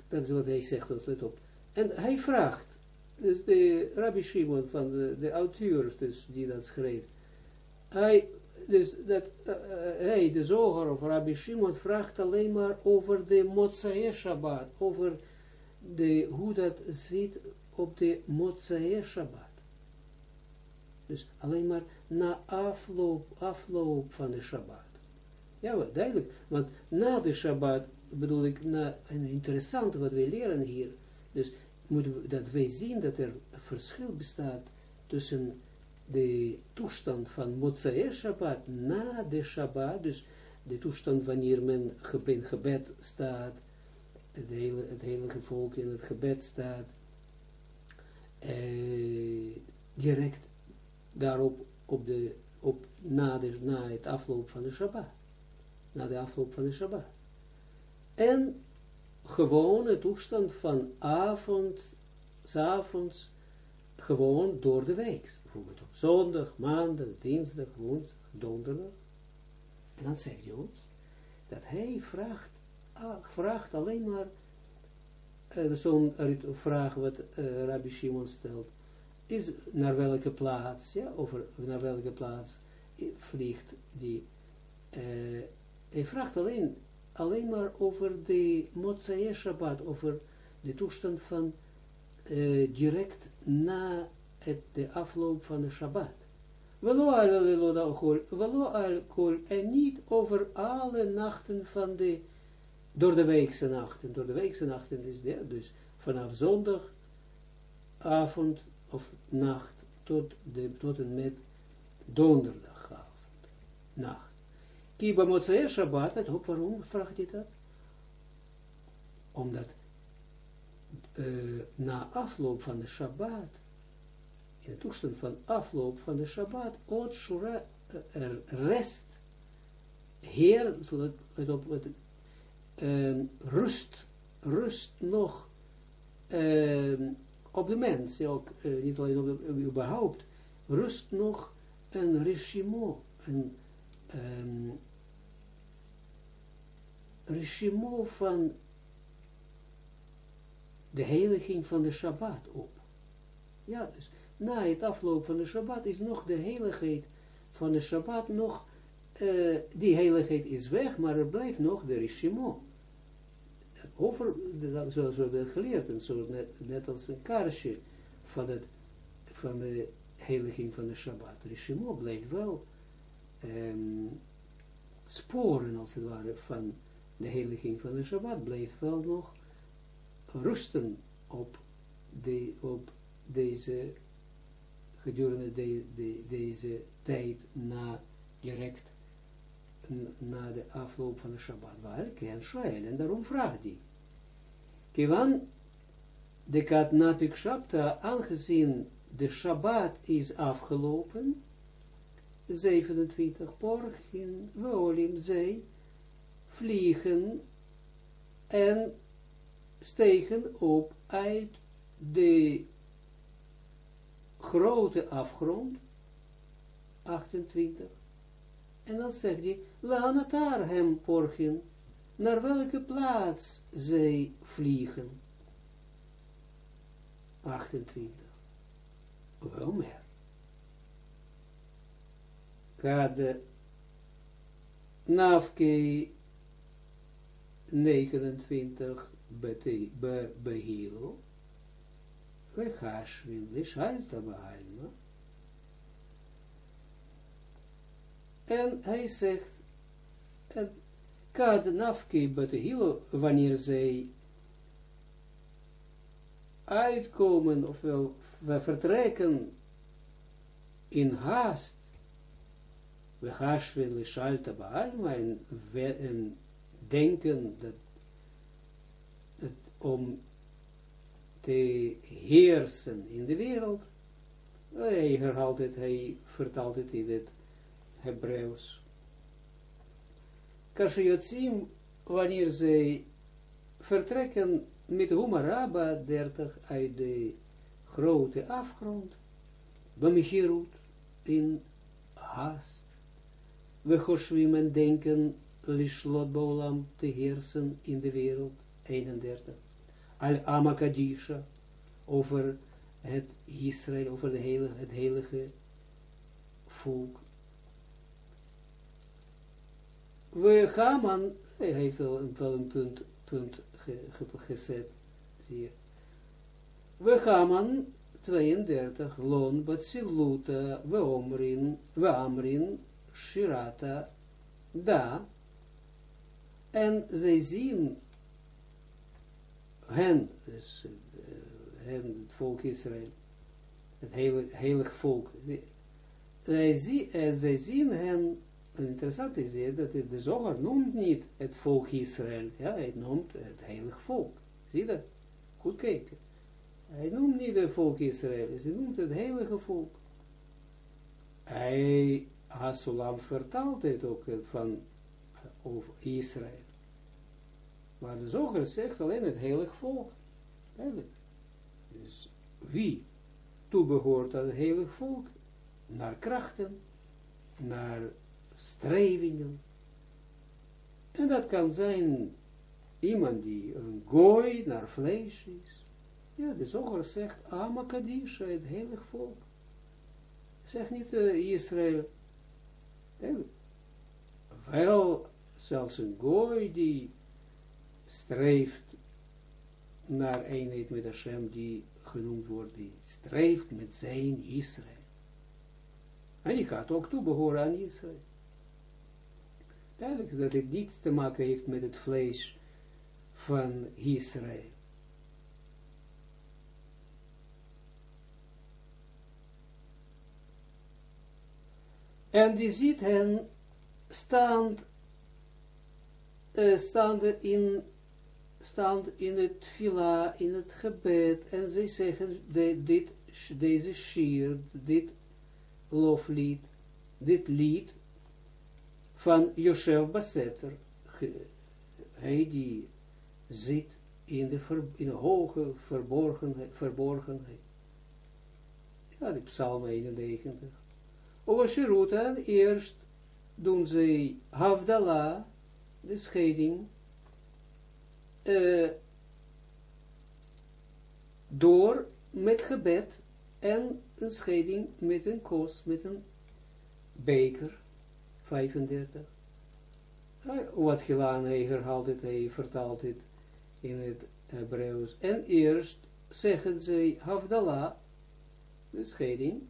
dat is wat hij zegt, dus let op. En hij vraagt, dus de Rabbi Shimon van de, de auteur, dus die dat schreef, hij, dus dat, uh, hij, de zoger of Rabbi Shimon, vraagt alleen maar over de Motzei Shabbat, over de, hoe dat zit op de Motzei Shabbat. Dus alleen maar na afloop, afloop van de Shabbat. Ja, wat duidelijk, want na de Shabbat bedoel ik, na, en interessant wat we leren hier, dus moeten we, dat wij zien dat er verschil bestaat tussen de toestand van Motzei Shabbat na de Shabbat, dus de toestand wanneer men in gebed staat, het hele, het hele volk in het gebed staat, eh, direct daarop, op de, op, na, de, na het afloop van de Shabbat, na de afloop van de Shabbat. En gewone toestand van avond, s'avonds, gewoon door de week. Bijvoorbeeld op zondag, maandag, dinsdag, woensdag, donderdag. En dan zegt hij ons, dat hij vraagt, vraagt alleen maar, uh, zo'n vraag wat uh, Rabbi Shimon stelt, is naar welke plaats, ja, over naar welke plaats vliegt die, uh, hij vraagt alleen alleen maar over de Motzei Shabbat, over de toestand van uh, direct na het, de afloop van de Shabbat. Velo al en niet over alle nachten van de, door de weekse nachten, door de weekse nachten is de, dus vanaf zondag, avond of nacht, tot, de, tot en met donderdagavond, nacht. Kiba Motzei Shabbat, het ook waarom vraagt hij dat? Omdat uh, na afloop van de Shabbat, in de toestand van afloop van de Shabbat, Oot Shura er rest, Heer, zodat het het uh, rust, rust nog op de mens, ook, uh, niet alleen op de, überhaupt, rust nog een regime, een um, regime van de heiliging van de Shabbat op. Ja, dus na het afloop van de Shabbat is nog de heiligheid van de Shabbat nog, uh, die heiligheid is weg, maar er blijft nog de Rishimo. Over, zoals we hebben geleerd, en zo net, als een kaarsje van, het, de heiliging van de Shabbat. Rishimo blijft wel um, sporen, als het ware, van de heiliging van de Shabbat, blijft wel nog rusten op, de, op deze, gedurende de, de, deze tijd na, direct na de afloop van de Shabbat. Waar ken en daarom vraagt hij. Kiwan, de kat napik aangezien de Shabbat is afgelopen, 27, porchin, wolim, zij, vliegen en stegen op uit de grote afgrond, 28, en dan zegt hij, Waanatar hem porgen, naar welke plaats zij vliegen. 28. Wel meer. Kade Nafke 29 behilo. We hashvin lishalta ba'alma. En hij zegt, en kad nafki betehilo, wanneer zij uitkomen, ofwel we vertrekken in haast, we hashvin lishalta ba'alma, en, en denken dat het om te heersen in de wereld, hij herhaalt het, hij vertaalt het in het Hebreeuws. Kashiyotzim, wanneer zij vertrekken met Humaraba 30 uit de grote afgrond, Bamihirut in haast, we en denken, Lishlot te heersen in de wereld, 31, Al Amakadisha, over het Israël, over de het heilige volk, we gaan, hij heeft wel een, wel punt, punt ge, ge, gezet, zie je. We gaan 32, Lon, Batsiluta, we omrin, we amrin, Shirata, da, en zij zien hen, dus uh, hen, het volk Israël, het heilig, heilig volk, zij, zij zien hen en interessant is hier dat de zoger noemt niet het volk Israël, ja, hij noemt het heilig volk. Zie dat? Goed kijken. Hij noemt niet het volk Israël, hij noemt het heilige volk. Hij, Hasulam vertaalt het ook van over Israël. Maar de zoger zegt alleen het heilig volk. Eigenlijk. Dus wie toebehoort aan het heilig volk? Naar krachten, naar strevingen. En dat kan zijn iemand die een gooi naar vlees is. Ja, de zoger zegt, Amakadisha, het heilig volk. Zeg niet uh, Israël. Wel, zelfs een gooi die streeft naar eenheid met Hashem, die genoemd wordt, die streeft met zijn Israël. En die gaat ook toebehoren aan Israël. Dat het niets te maken heeft met het vlees van Israël. En die ziet hen stand, uh, in, stand in het villa, in het gebed, en zij zeggen, de, dit, deze shier, dit loflied, dit lied, van Josef Basseter, hij die zit in de, in de hoge verborgenheid, verborgenheid. Ja, die psalm 91. Over Shirutan, eerst doen ze Havdala, de scheiding, uh, door met gebed en een scheiding met een koos, met een beker, 35. Wat Gilaan hij herhaalt het, hij vertaalt het in het Hebreeuws. En eerst zeggen ze Havdala, de scheiding,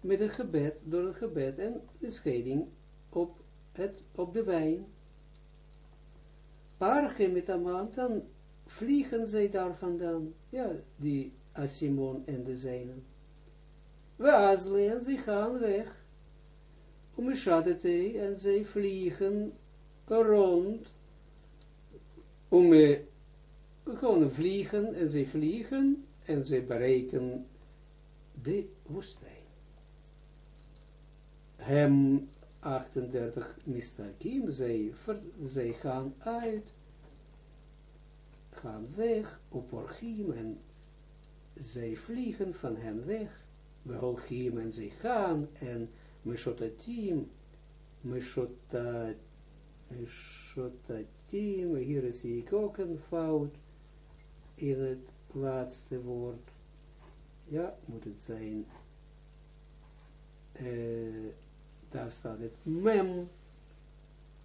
met een gebed, door een gebed en de scheiding op, het, op de wijn. Parche met Aman, dan vliegen zij daar vandaan, ja, die Asimon en de zijnen. We ze gaan weg. Om en zij vliegen rond. Om gewoon vliegen en zij vliegen en zij bereiken de woestijn. Hem 38 mistakim, zij, zij gaan uit, gaan weg op orgiem en zij vliegen van hen weg. Beholchiem en zij gaan en meshotatim, meshotat, meshotatim, hier zie ik ook een fout in het laatste woord. Ja, moet het zijn. Uh, daar staat het mem.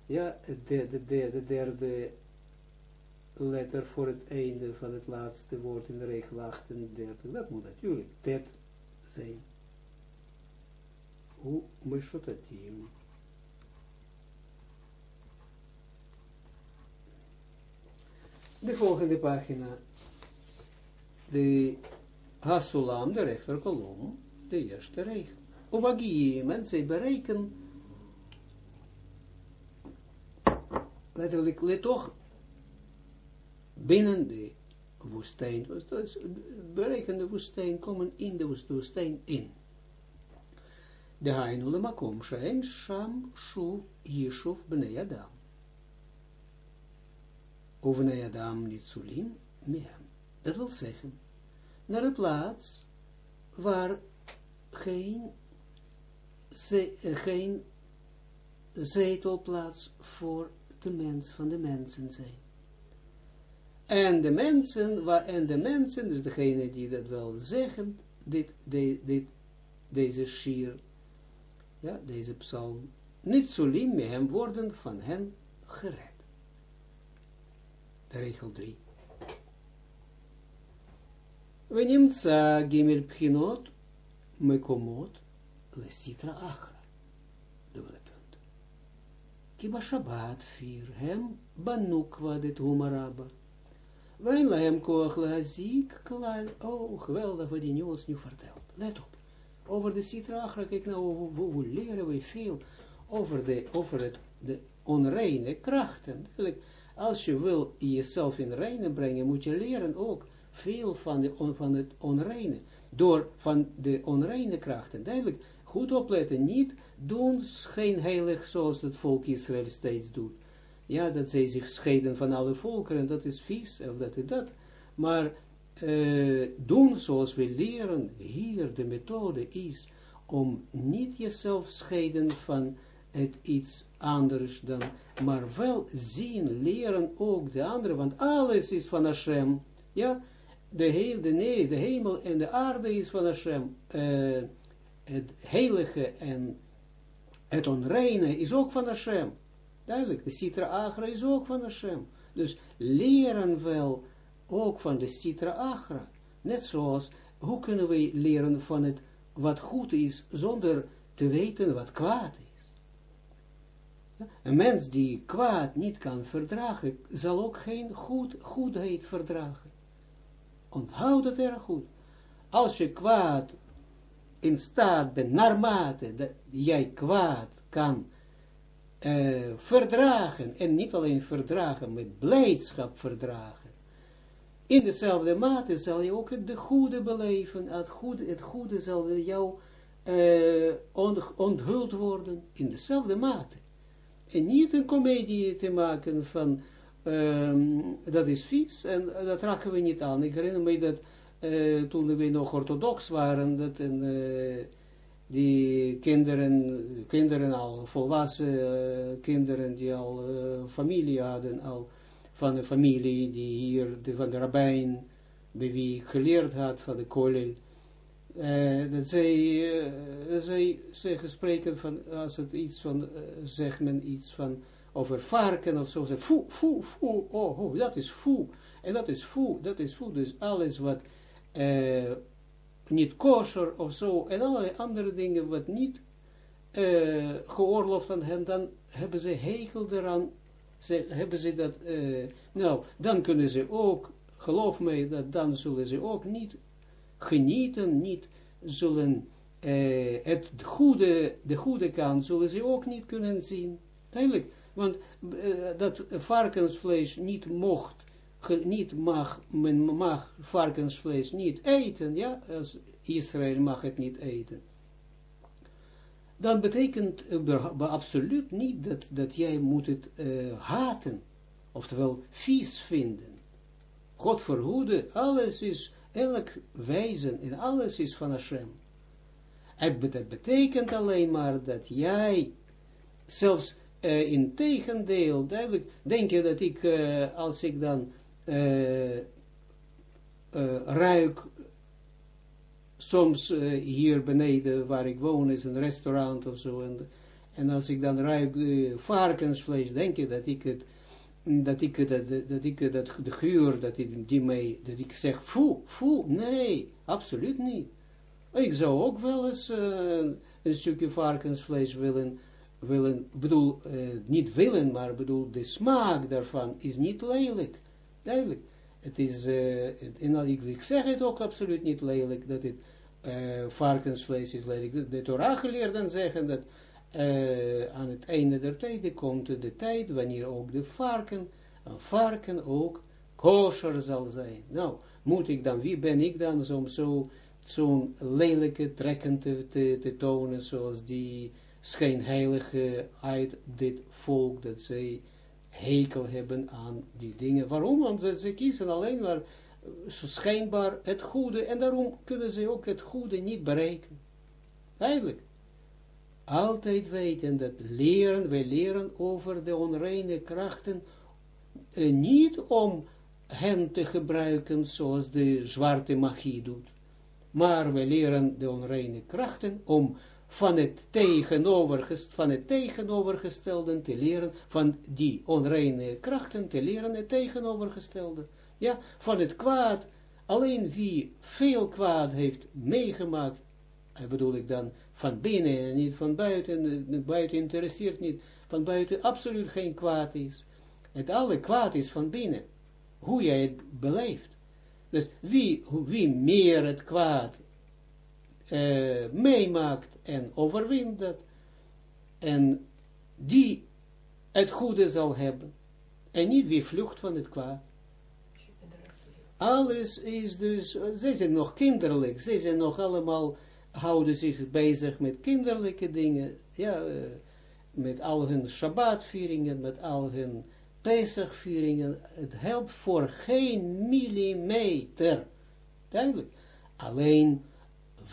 Ja, de, de derde letter voor het einde van het laatste woord in de regel 38. Dat moet natuurlijk tet zijn. De volgende pagina. De Hasulam, de rechterkolom, de eerste regel. Omagiem, en zij bereiken, letterlijk, let toch, binnen de woestijn, dus bereiken de woestijn, komen in de woestijn in. De hainule makom, sheem sham shu yishuv bnei adam. Of bnei adam niet zulim, mehem. Dat wil zeggen, naar de plaats waar geen ze, geen zetelplaats voor de mens van de mensen zijn. En de mensen, en de mensen, dus degene die dat wel zeggen, dit, dit, deze schier, ja, deze psalm, niet zo met hem worden van hen gered. De regel 3. ונמצא ג' בחינות מקומות Lesitra achra. Dubbele punt. Kiba Shabbat vier hem banukwa dit humaraba. Wij hem koach lehazik klal. Oh, geweldig wat die nieuws nu vertelt. Let op. Over de Sitra kijk nou, hoe, leren we veel over, de, over het, de onreine krachten. Als je wil jezelf in reine brengen, moet je leren ook veel van, de, van het onreine. Door van de onreine krachten. Duidelijk, Goed opletten, niet doen schijnheilig zoals het volk Israël steeds doet. Ja, dat zij zich scheiden van alle volkeren, dat is vies, of dat is dat. Maar uh, doen zoals we leren, hier de methode is, om niet jezelf scheiden van het iets anders dan, maar wel zien, leren ook de andere, want alles is van Hashem, ja, de, heel, de, nee, de hemel en de aarde is van Hashem, uh, het heilige en het onreine is ook van Hashem. Duidelijk, de Sitra Agra is ook van Hashem. Dus leren wel ook van de Sitra Agra. Net zoals, hoe kunnen we leren van het wat goed is, zonder te weten wat kwaad is. Een mens die kwaad niet kan verdragen, zal ook geen goed, goedheid verdragen. Onthoud het erg goed. Als je kwaad in staat bent, naarmate dat jij kwaad kan uh, verdragen, en niet alleen verdragen, met blijdschap verdragen, in dezelfde mate zal je ook het de goede beleven, het goede, het goede zal jou uh, onthuld worden, in dezelfde mate. En niet een komedie te maken van ehm, dat is vies en dat raken we niet aan. Ik herinner me dat uh, toen we nog orthodox waren, dat een, uh, die kinderen, kinderen al, volwassen kinderen die al familie hadden, al van de familie die hier, de, van de rabbijn, bij wie ik geleerd had, van de kollel, dat zij, dat zij zeggen, spreken van, als het iets van, zegt men iets van, over varken of zo, zeggen, foe, foe, foe, oh, oh, dat is foe, en dat is foe, dat is foe, dus alles wat uh, niet kosher of zo, en allerlei andere dingen wat niet uh, geoorloofd aan hen, dan hebben ze hekel eraan, ze, hebben ze dat, uh, nou, dan kunnen ze ook, geloof mij, dat dan zullen ze ook niet genieten, niet zullen het goede, de goede kant zullen ze ook niet kunnen zien. Duidelijk, want dat varkensvlees niet mocht niet mag, men mag varkensvlees niet eten, ja, als Israël mag het niet eten. Dan betekent uh, absoluut niet dat, dat jij moet het uh, haten, oftewel vies vinden. God verhoede, alles is, elk wijzen en alles is van Hashem. Het betekent alleen maar dat jij, zelfs uh, in tegendeel, duidelijk, denk je dat ik, als ik dan ruik, soms hier beneden waar ik woon is een restaurant of zo, en, en als ik dan ruik varkensvlees, denk je dat ik het, dat ik dat, dat ik dat, de geur, dat ik die mij, dat ik zeg, foe, foe, nee, absoluut niet. Ik zou ook wel eens een stukje varkensvlees willen, willen, bedoel, niet willen, maar bedoel, de smaak daarvan is niet lelijk. Duidelijk. Het is, en ik, ik zeg het ook absoluut niet lelijk, dat het uh, varkensvlees is lelijk. De, de Torah geleerden zeggen dat uh, aan het einde der tijden komt de tijd wanneer ook de varken, een varken ook kosher zal zijn. Nou, moet ik dan, wie ben ik dan om zo zo'n lelijke trekken te, te, tonen, zoals die schijnheilige uit dit volk, dat zij hekel hebben aan die dingen. Waarom? Omdat ze kiezen alleen maar schijnbaar het goede, en daarom kunnen ze ook het goede niet bereiken. Eigenlijk. Altijd weten dat leren, wij leren over de onreine krachten, eh, niet om hen te gebruiken zoals de zwarte magie doet, maar wij leren de onreine krachten om van het, tegenovergest, van het tegenovergestelde te leren, van die onreine krachten te leren het tegenovergestelde. Ja, van het kwaad, alleen wie veel kwaad heeft meegemaakt, bedoel ik dan van binnen en niet van buiten, buiten interesseert niet, van buiten absoluut geen kwaad is. Het alle kwaad is van binnen, hoe jij het beleeft. Dus wie, wie meer het kwaad uh, meemaakt en overwint dat, en die het goede zal hebben, en niet wie vlucht van het kwaad. Alles is dus, ze zijn nog kinderlijk, ze zijn nog allemaal, houden zich bezig met kinderlijke dingen, ja, uh, met al hun Shabbatvieringen, met al hun Pesachvieringen, het helpt voor geen millimeter, duidelijk, alleen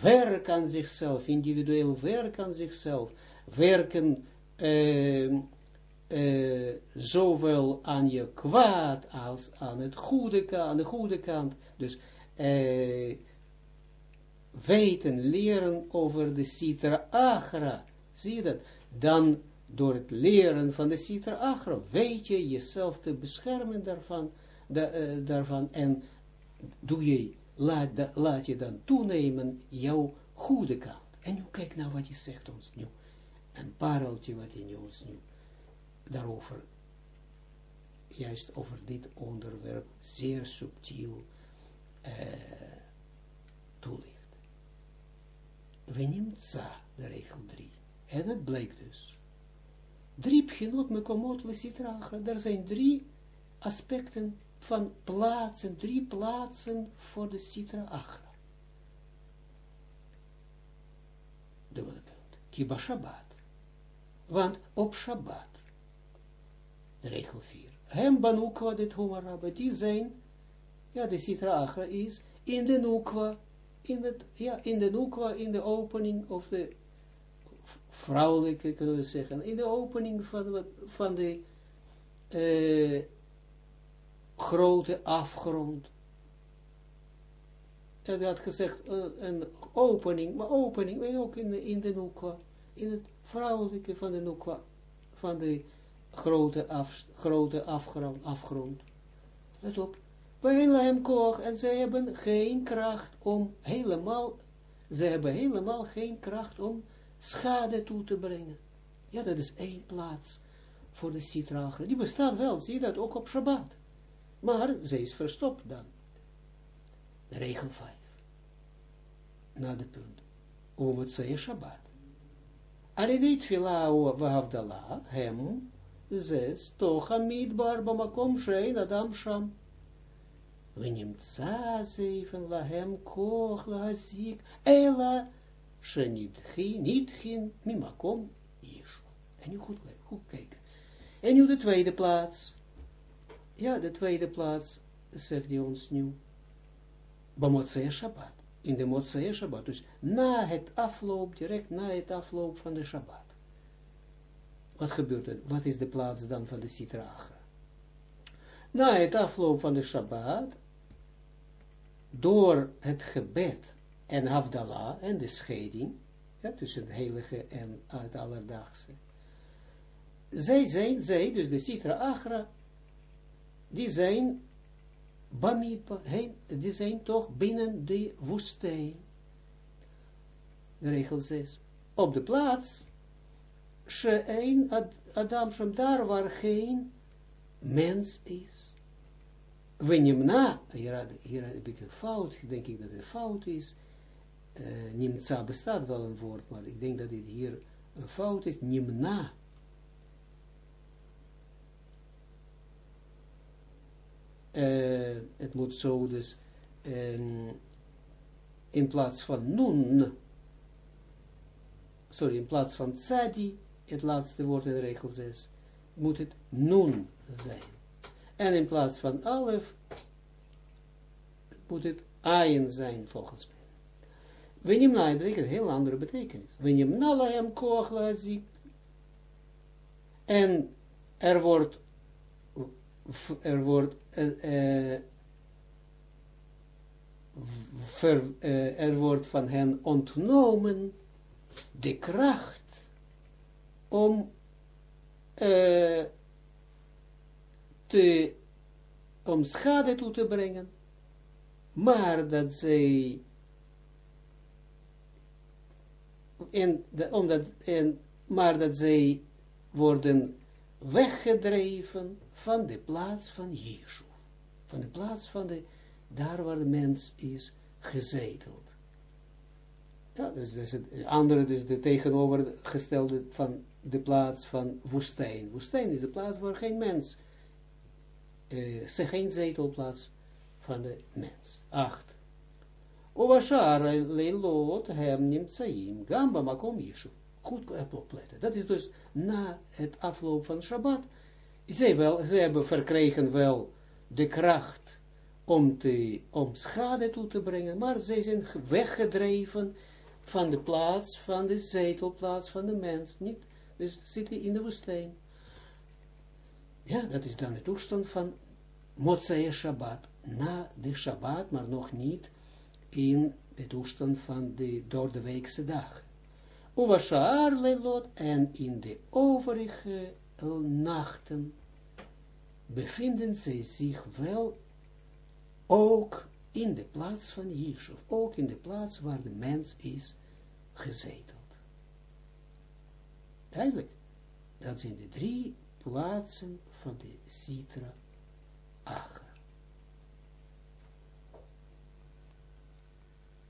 werk aan zichzelf, individueel werk aan zichzelf, werken uh, uh, zowel aan je kwaad als aan, het goede, aan de goede kant. Dus uh, weten, leren over de Sitra Agra. Zie je dat? Dan door het leren van de Sitra Agra weet je jezelf te beschermen daarvan, de, daarvan en doe je laat, laat je dan toenemen jouw goede kant. En nu kijk nou wat je zegt ons nu. Een pareltje wat je ons nu daarover, juist over dit onderwerp, zeer subtiel uh, toelicht. We nemen za, de regel 3. En het blijkt dus. Drie pchinot mekomot le Er zijn drie aspecten van plaatsen, drie plaatsen voor de Sitra Achra. Dubbele punt. Kiba Shabbat. Want op Shabbat, de regel 4, hem banukwa dit homarabba, die zijn, ja, de Sitra Achra is, in de nukwa, in, het, ja, in de nukwa, in de opening, of de vrouwelijke, kunnen we zeggen, in de opening van, van de uh, grote afgrond. En hij had gezegd, uh, een opening, maar opening, maar ook in de, in de nukwa, in het vrouwelijke van de nukwa, van de grote, af, grote afgrond, afgrond. Let op. hem en zij hebben geen kracht om helemaal, ze hebben helemaal geen kracht om schade toe te brengen. Ja, dat is één plaats voor de Sitra Die bestaat wel, zie dat, ook op Shabbat. Maar ze is verstopt dan. Regel 5. Na de punt. Om het Shabbat. Alidei tfila wa hem, zes, toch amidbar bamakom shein adam sham. ונמצא zeven lahem koch lahazik, ela shenitchin mimakom yishu. En nu goed, goed kijken. En nu de tweede plaats. Ja, de tweede plaats, zegt hij ons nu. Bamotzee Shabbat. In de Motzee Shabbat. Dus na het afloop, direct na het afloop van de Shabbat. Wat gebeurt er? Wat is de plaats dan van de Sitra Na het afloop van de Shabbat, door het gebed en Havdalah en de scheiding, tussen het heilige en het alledaagse, zij zijn, zij, dus de Sitra Achra, die zijn Bamidpa, die zijn toch binnen de woestijn. De regel 6. Op de plaats, Sheein Adam Shem, daar waar geen mens is. Venimna, hier, hier heb ik een fout, denk ik dat het fout is. Uh, Nimtza bestaat wel een woord, maar ik denk dat dit hier een fout is. Nimna. uh, het moet zo dus um, in plaats van nun, sorry, in plaats van tzadi, het laatste woord in regel 6, moet het nun zijn. En in plaats van alef, moet het ayin zijn, volgens mij. Venimna betekent een heel andere betekenis. Venimna lahem koach lazik. En er wordt er wordt uh, er wordt van hen ontnomen de kracht om uh, te, om schade toe te brengen, maar dat zij en de, omdat, en, maar dat zij worden weggedreven van de plaats van Jezus. Van de plaats van de, daar waar de mens is gezeteld. Ja, dus, dus het andere, dus de tegenovergestelde van de plaats van woestijn. Woestijn is de plaats waar geen mens, uh, geen zetelplaats van de mens. Acht. Ovashar leilot hem nimtsaim, gamba makom Yeshu. Goed opletten. Dat is dus na het afloop van Shabbat, zij, wel, hebben verkregen wel de kracht om, te, om schade toe te brengen, maar zij zijn weggedreven van de plaats, van de zetelplaats van de mens, niet, dus zitten in de woestijn. Ja, dat is dan de toestand van Motzei Shabbat, na de Shabbat, maar nog niet in de toestand van de door de weekse dag. Uvashaar lelot en in de overige nachten bevinden zij zich wel ook in de plaats van Jezus, ook in de plaats waar de mens is gezeteld. Duidelijk, dat zijn de drie plaatsen van de Sitra Achra.